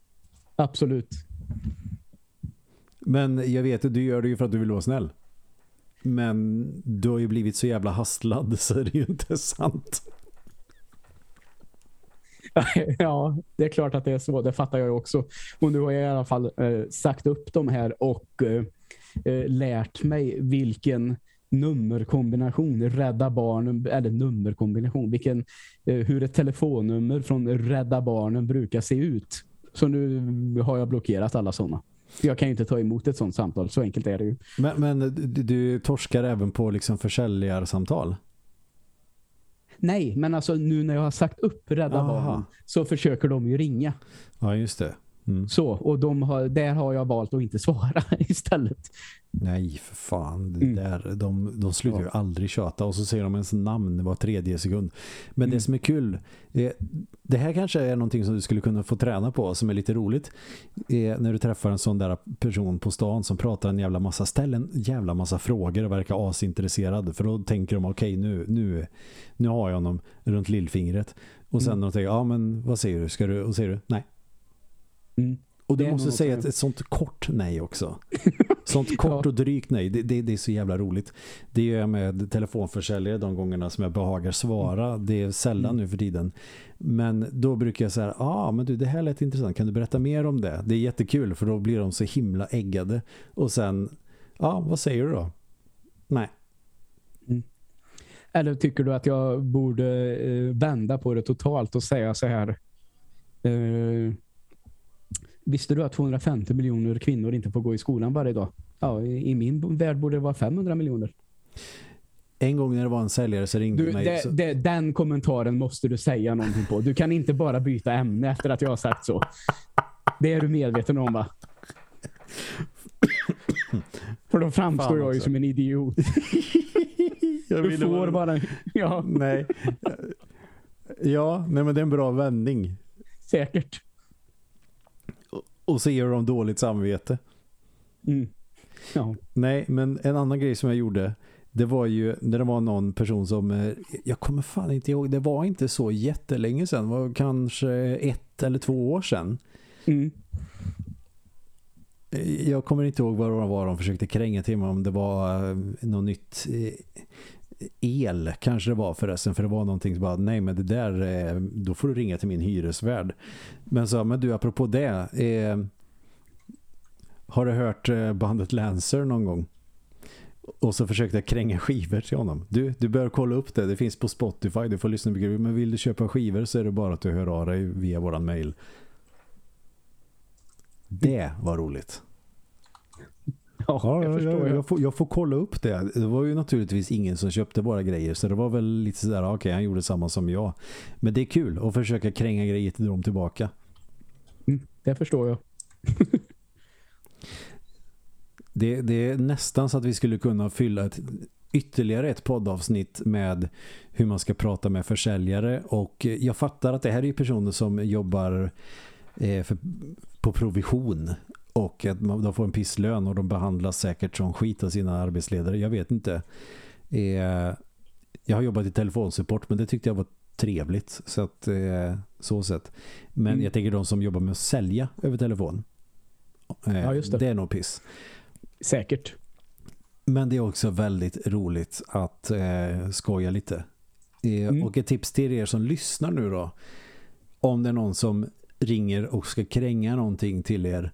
Absolut. Men jag vet att du gör det ju för att du vill vara snäll. Men du har ju blivit så jävla hastlad så är det ju inte sant. Ja, det är klart att det är så. Det fattar jag också. Och nu har jag i alla fall eh, sagt upp de här och eh, eh, lärt mig vilken nummerkombination Rädda Barnen, eller nummerkombination, vilken, eh, hur ett telefonnummer från Rädda Barnen brukar se ut. Så nu har jag blockerat alla sådana. Jag kan ju inte ta emot ett sånt samtal, så enkelt är det ju. Men, men du, torskar även på liksom försäljarsamtal? Nej, men alltså nu när jag har sagt upp Rädda Aha. Barnen så försöker de ju ringa. Ja, just det. Mm. Så, och de har, där har jag valt att inte svara istället. Nej, för fan. Det Mm. där, de, de slutar ju Ja. aldrig tjata och så säger de ens namn var tredje sekund. Men det Mm. som är kul, eh, det här kanske är någonting som du skulle kunna få träna på som är lite roligt. Eh, när du träffar en sån där person på stan som pratar en jävla massa, ställ en jävla massa frågor och verkar asintresserad. För då tänker de, okej nu, nu, nu har jag honom runt lillfingret. Och sen Mm. de tänker, ja men vad säger du? Ska du? Och säger du, nej. Mm. Och du måste säga något ett, sånt kort nej också. Sånt kort Ja. och drygt nej. Det, det, det är så jävla roligt. Det gör jag med telefonförsäljare de gångerna som jag behagar svara. Det är sällan Mm. nu för tiden. Men då brukar jag säga, ja ah, men du det här lät intressant. Kan du berätta mer om det? Det är jättekul för då blir de så himla äggade. Och sen, ja ah, vad säger du då? Nej. Eller tycker du att jag borde eh, vända på det totalt och säga så här eh, Visste du att 250 miljoner kvinnor inte får gå i skolan varje dag? Ja, i, min värld borde det vara 500 miljoner. En gång när det var en säljare så ringde Du, mig. det, så, det, den kommentaren måste du säga någonting på. Du kan inte bara byta ämne efter att jag har sagt så. Det är du medveten om va? För då framstår Fan jag ju som en idiot. Du får bara- bara... Ja, Nej. Ja, nej men det är en bra vändning. säkert. Och så ger de dåligt samvete. Mm. Ja. Nej, men en annan grej som jag gjorde det var ju när det var någon person som eh, jag kommer fan inte ihåg, det var inte så jättelänge sedan, det var kanske ett eller två år sedan. Mm. Eh, Jag kommer inte ihåg vad det var de försökte kränga till mig om det var eh, något nytt el kanske det var förresten för det var någonting som bara nej men det där eh, då får du ringa till min hyresvärd. Men så men du apropå det eh, har du hört eh, bandet Lancer någon gång? Och så försökte jag kränga skivor till honom. Du, du bör kolla upp det. Det finns på Spotify. Du får lyssna på grejer. Men vill du köpa skivor så är det bara att du hör av dig via våran mail. Det var roligt. Ja, Ja, jag förstår. jag, Jag. får, jag får kolla upp det. Det var ju naturligtvis ingen som köpte våra grejer. Så det var väl lite sådär, okej han gjorde samma som jag. Men det är kul att försöka kränga grejer till dem tillbaka. Mm, det förstår jag. Det, det är nästan så att vi skulle kunna fylla ett, ytterligare ett poddavsnitt med hur man ska prata med försäljare och jag fattar att det här är ju personer som jobbar eh, för, på provision och att man, de får en pisslön och de behandlas säkert som skit av sina arbetsledare. Jag vet inte. Eh, jag har jobbat i telefonsupport men det tyckte jag var trevligt så att eh, så sett. Men Mm. jag tänker de som jobbar med att sälja över telefon. Eh, Ja, just det. det är nog piss. Säkert. Men det är också väldigt roligt att eh, skoja lite. Eh, Mm. Och ett tips till er som lyssnar nu då. Om det är någon som ringer och ska kränga någonting till er.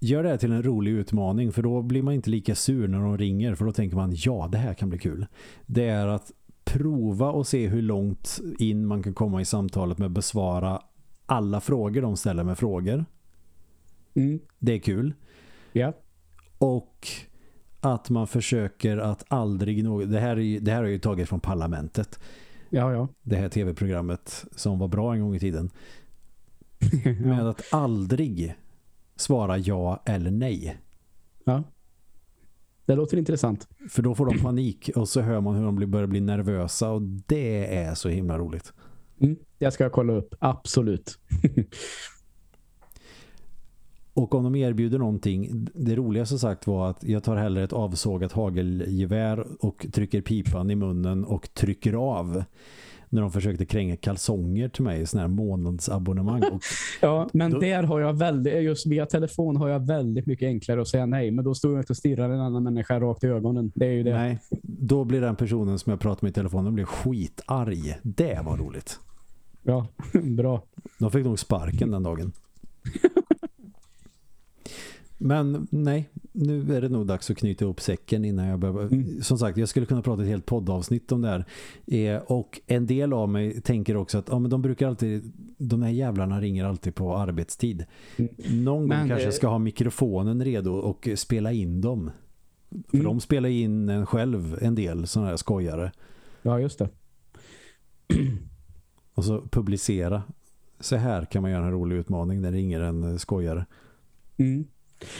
Gör det här till en rolig utmaning för då blir man inte lika sur när de ringer för då tänker man ja det här kan bli kul. Det är att prova och se hur långt in man kan komma i samtalet med att besvara alla frågor de ställer med frågor. Mm. Det är kul. Ja. Och att man försöker att aldrig något, det här, är, det här är ju taget från parlamentet Ja, ja. det här tv-programmet som var bra en gång i tiden med ja. att aldrig svara ja eller nej ja. Det låter intressant. för då får de panik och så hör man hur de börjar bli nervösa och det är så himla roligt Mm. Jag ska kolla upp. Absolut. och om de erbjuder någonting det roliga som sagt var att jag tar hellre ett avsågat hagelgevär och trycker pipan i munnen och trycker av när de försökte kränga kalsonger till mig, sån här månadsabonnemang. Och Ja, men Då- där har jag väldigt, just via telefon har jag väldigt mycket enklare att säga nej. Men då står jag inte och stirrar en annan människa rakt i ögonen. Det är ju det. nej, då blir den personen som jag pratar med i telefonen blir skitarg. Det var roligt. Ja, bra. De fick nog sparken den dagen. Men nej, nu är det nog dags att knyta ihop säcken innan jag behöver... Mm. Som sagt, jag skulle kunna prata ett helt poddavsnitt om det här. Eh, och en del av mig tänker också att ja, men de brukar alltid... De här jävlarna ringer alltid på arbetstid. Mm. Någon gång Men, kanske jag eh, ska ha mikrofonen redo och spela in dem. För Mm. de spelar in en själv en del sådana här skojare. Ja, just det. Och så publicera. Så här kan man göra en rolig utmaning när det ringer en eh, skojare. Mm.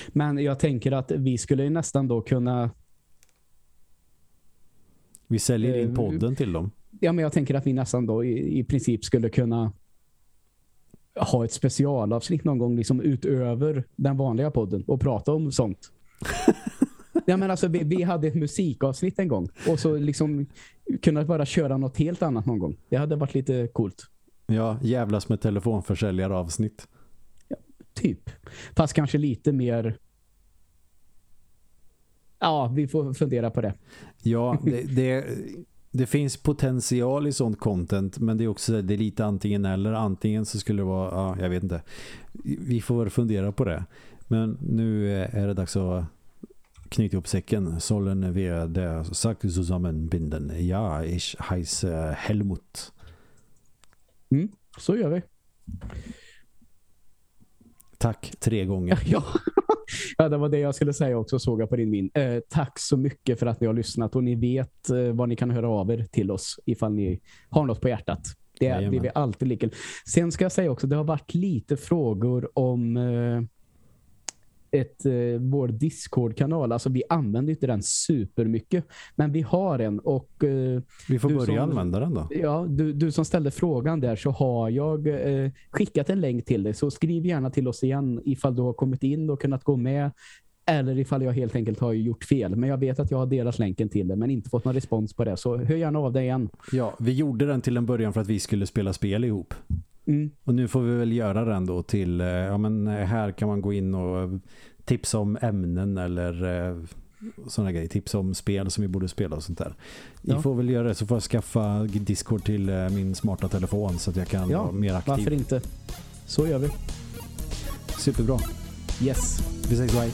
Men jag tänker att vi skulle nästan då kunna... Vi säljer in podden till dem. Ja, men jag tänker att vi nästan då i, i princip skulle kunna ha ett specialavsnitt någon gång liksom utöver den vanliga podden och prata om sånt. ja, men alltså, vi, vi, hade ett musikavsnitt en gång och så liksom kunna bara köra något helt annat någon gång. Det hade varit lite coolt. Ja, jävlas med telefonförsäljare avsnitt. Ja, typ. Fast kanske lite mer Ja, vi får fundera på det. Ja, det, det, det, finns potential i sånt content men det är också det är lite antingen eller. Antingen så skulle det vara, ja, jag vet inte. Vi får fundera på det. Men nu är det dags att knyta ihop säcken. Sollen wir der Sack zusammenbinden. Ja, ich heiße Helmut. Mm, så gör vi. Tack tre gånger. Ja, ja, det var det jag skulle säga också, såg jag på din min. Eh, tack så mycket för att ni har lyssnat och ni vet eh, vad ni kan höra av er till oss ifall ni har något på hjärtat. Det, är, det är alltid lika. Sen ska jag säga också, det har varit lite frågor om eh, ett, eh, vår Discord-kanal. Alltså vi använder inte den supermycket. Men vi har en. och eh, Vi får börja som, använda den då. Ja, du, du som ställde frågan där så har jag eh, skickat en länk till dig. Så skriv gärna till oss igen ifall du har kommit in och kunnat gå med. Eller ifall jag helt enkelt har gjort fel. Men jag vet att jag har delat länken till det men inte fått någon respons på det. Så hör gärna av dig igen. Ja, vi gjorde den till en början för att vi skulle spela spel ihop. Mm. Och nu får vi väl göra den då till, eh, ja men eh, här kan man gå in och tipsa om ämnen eller eh, sådana grejer. Tipsa om spel som vi borde spela och sånt där. Ja. Får väl göra det så får jag skaffa Discord till min smarta telefon så att jag kan ja, vara mer aktiv. varför inte? Så gör vi. Superbra. Yes. Vi ses, bye.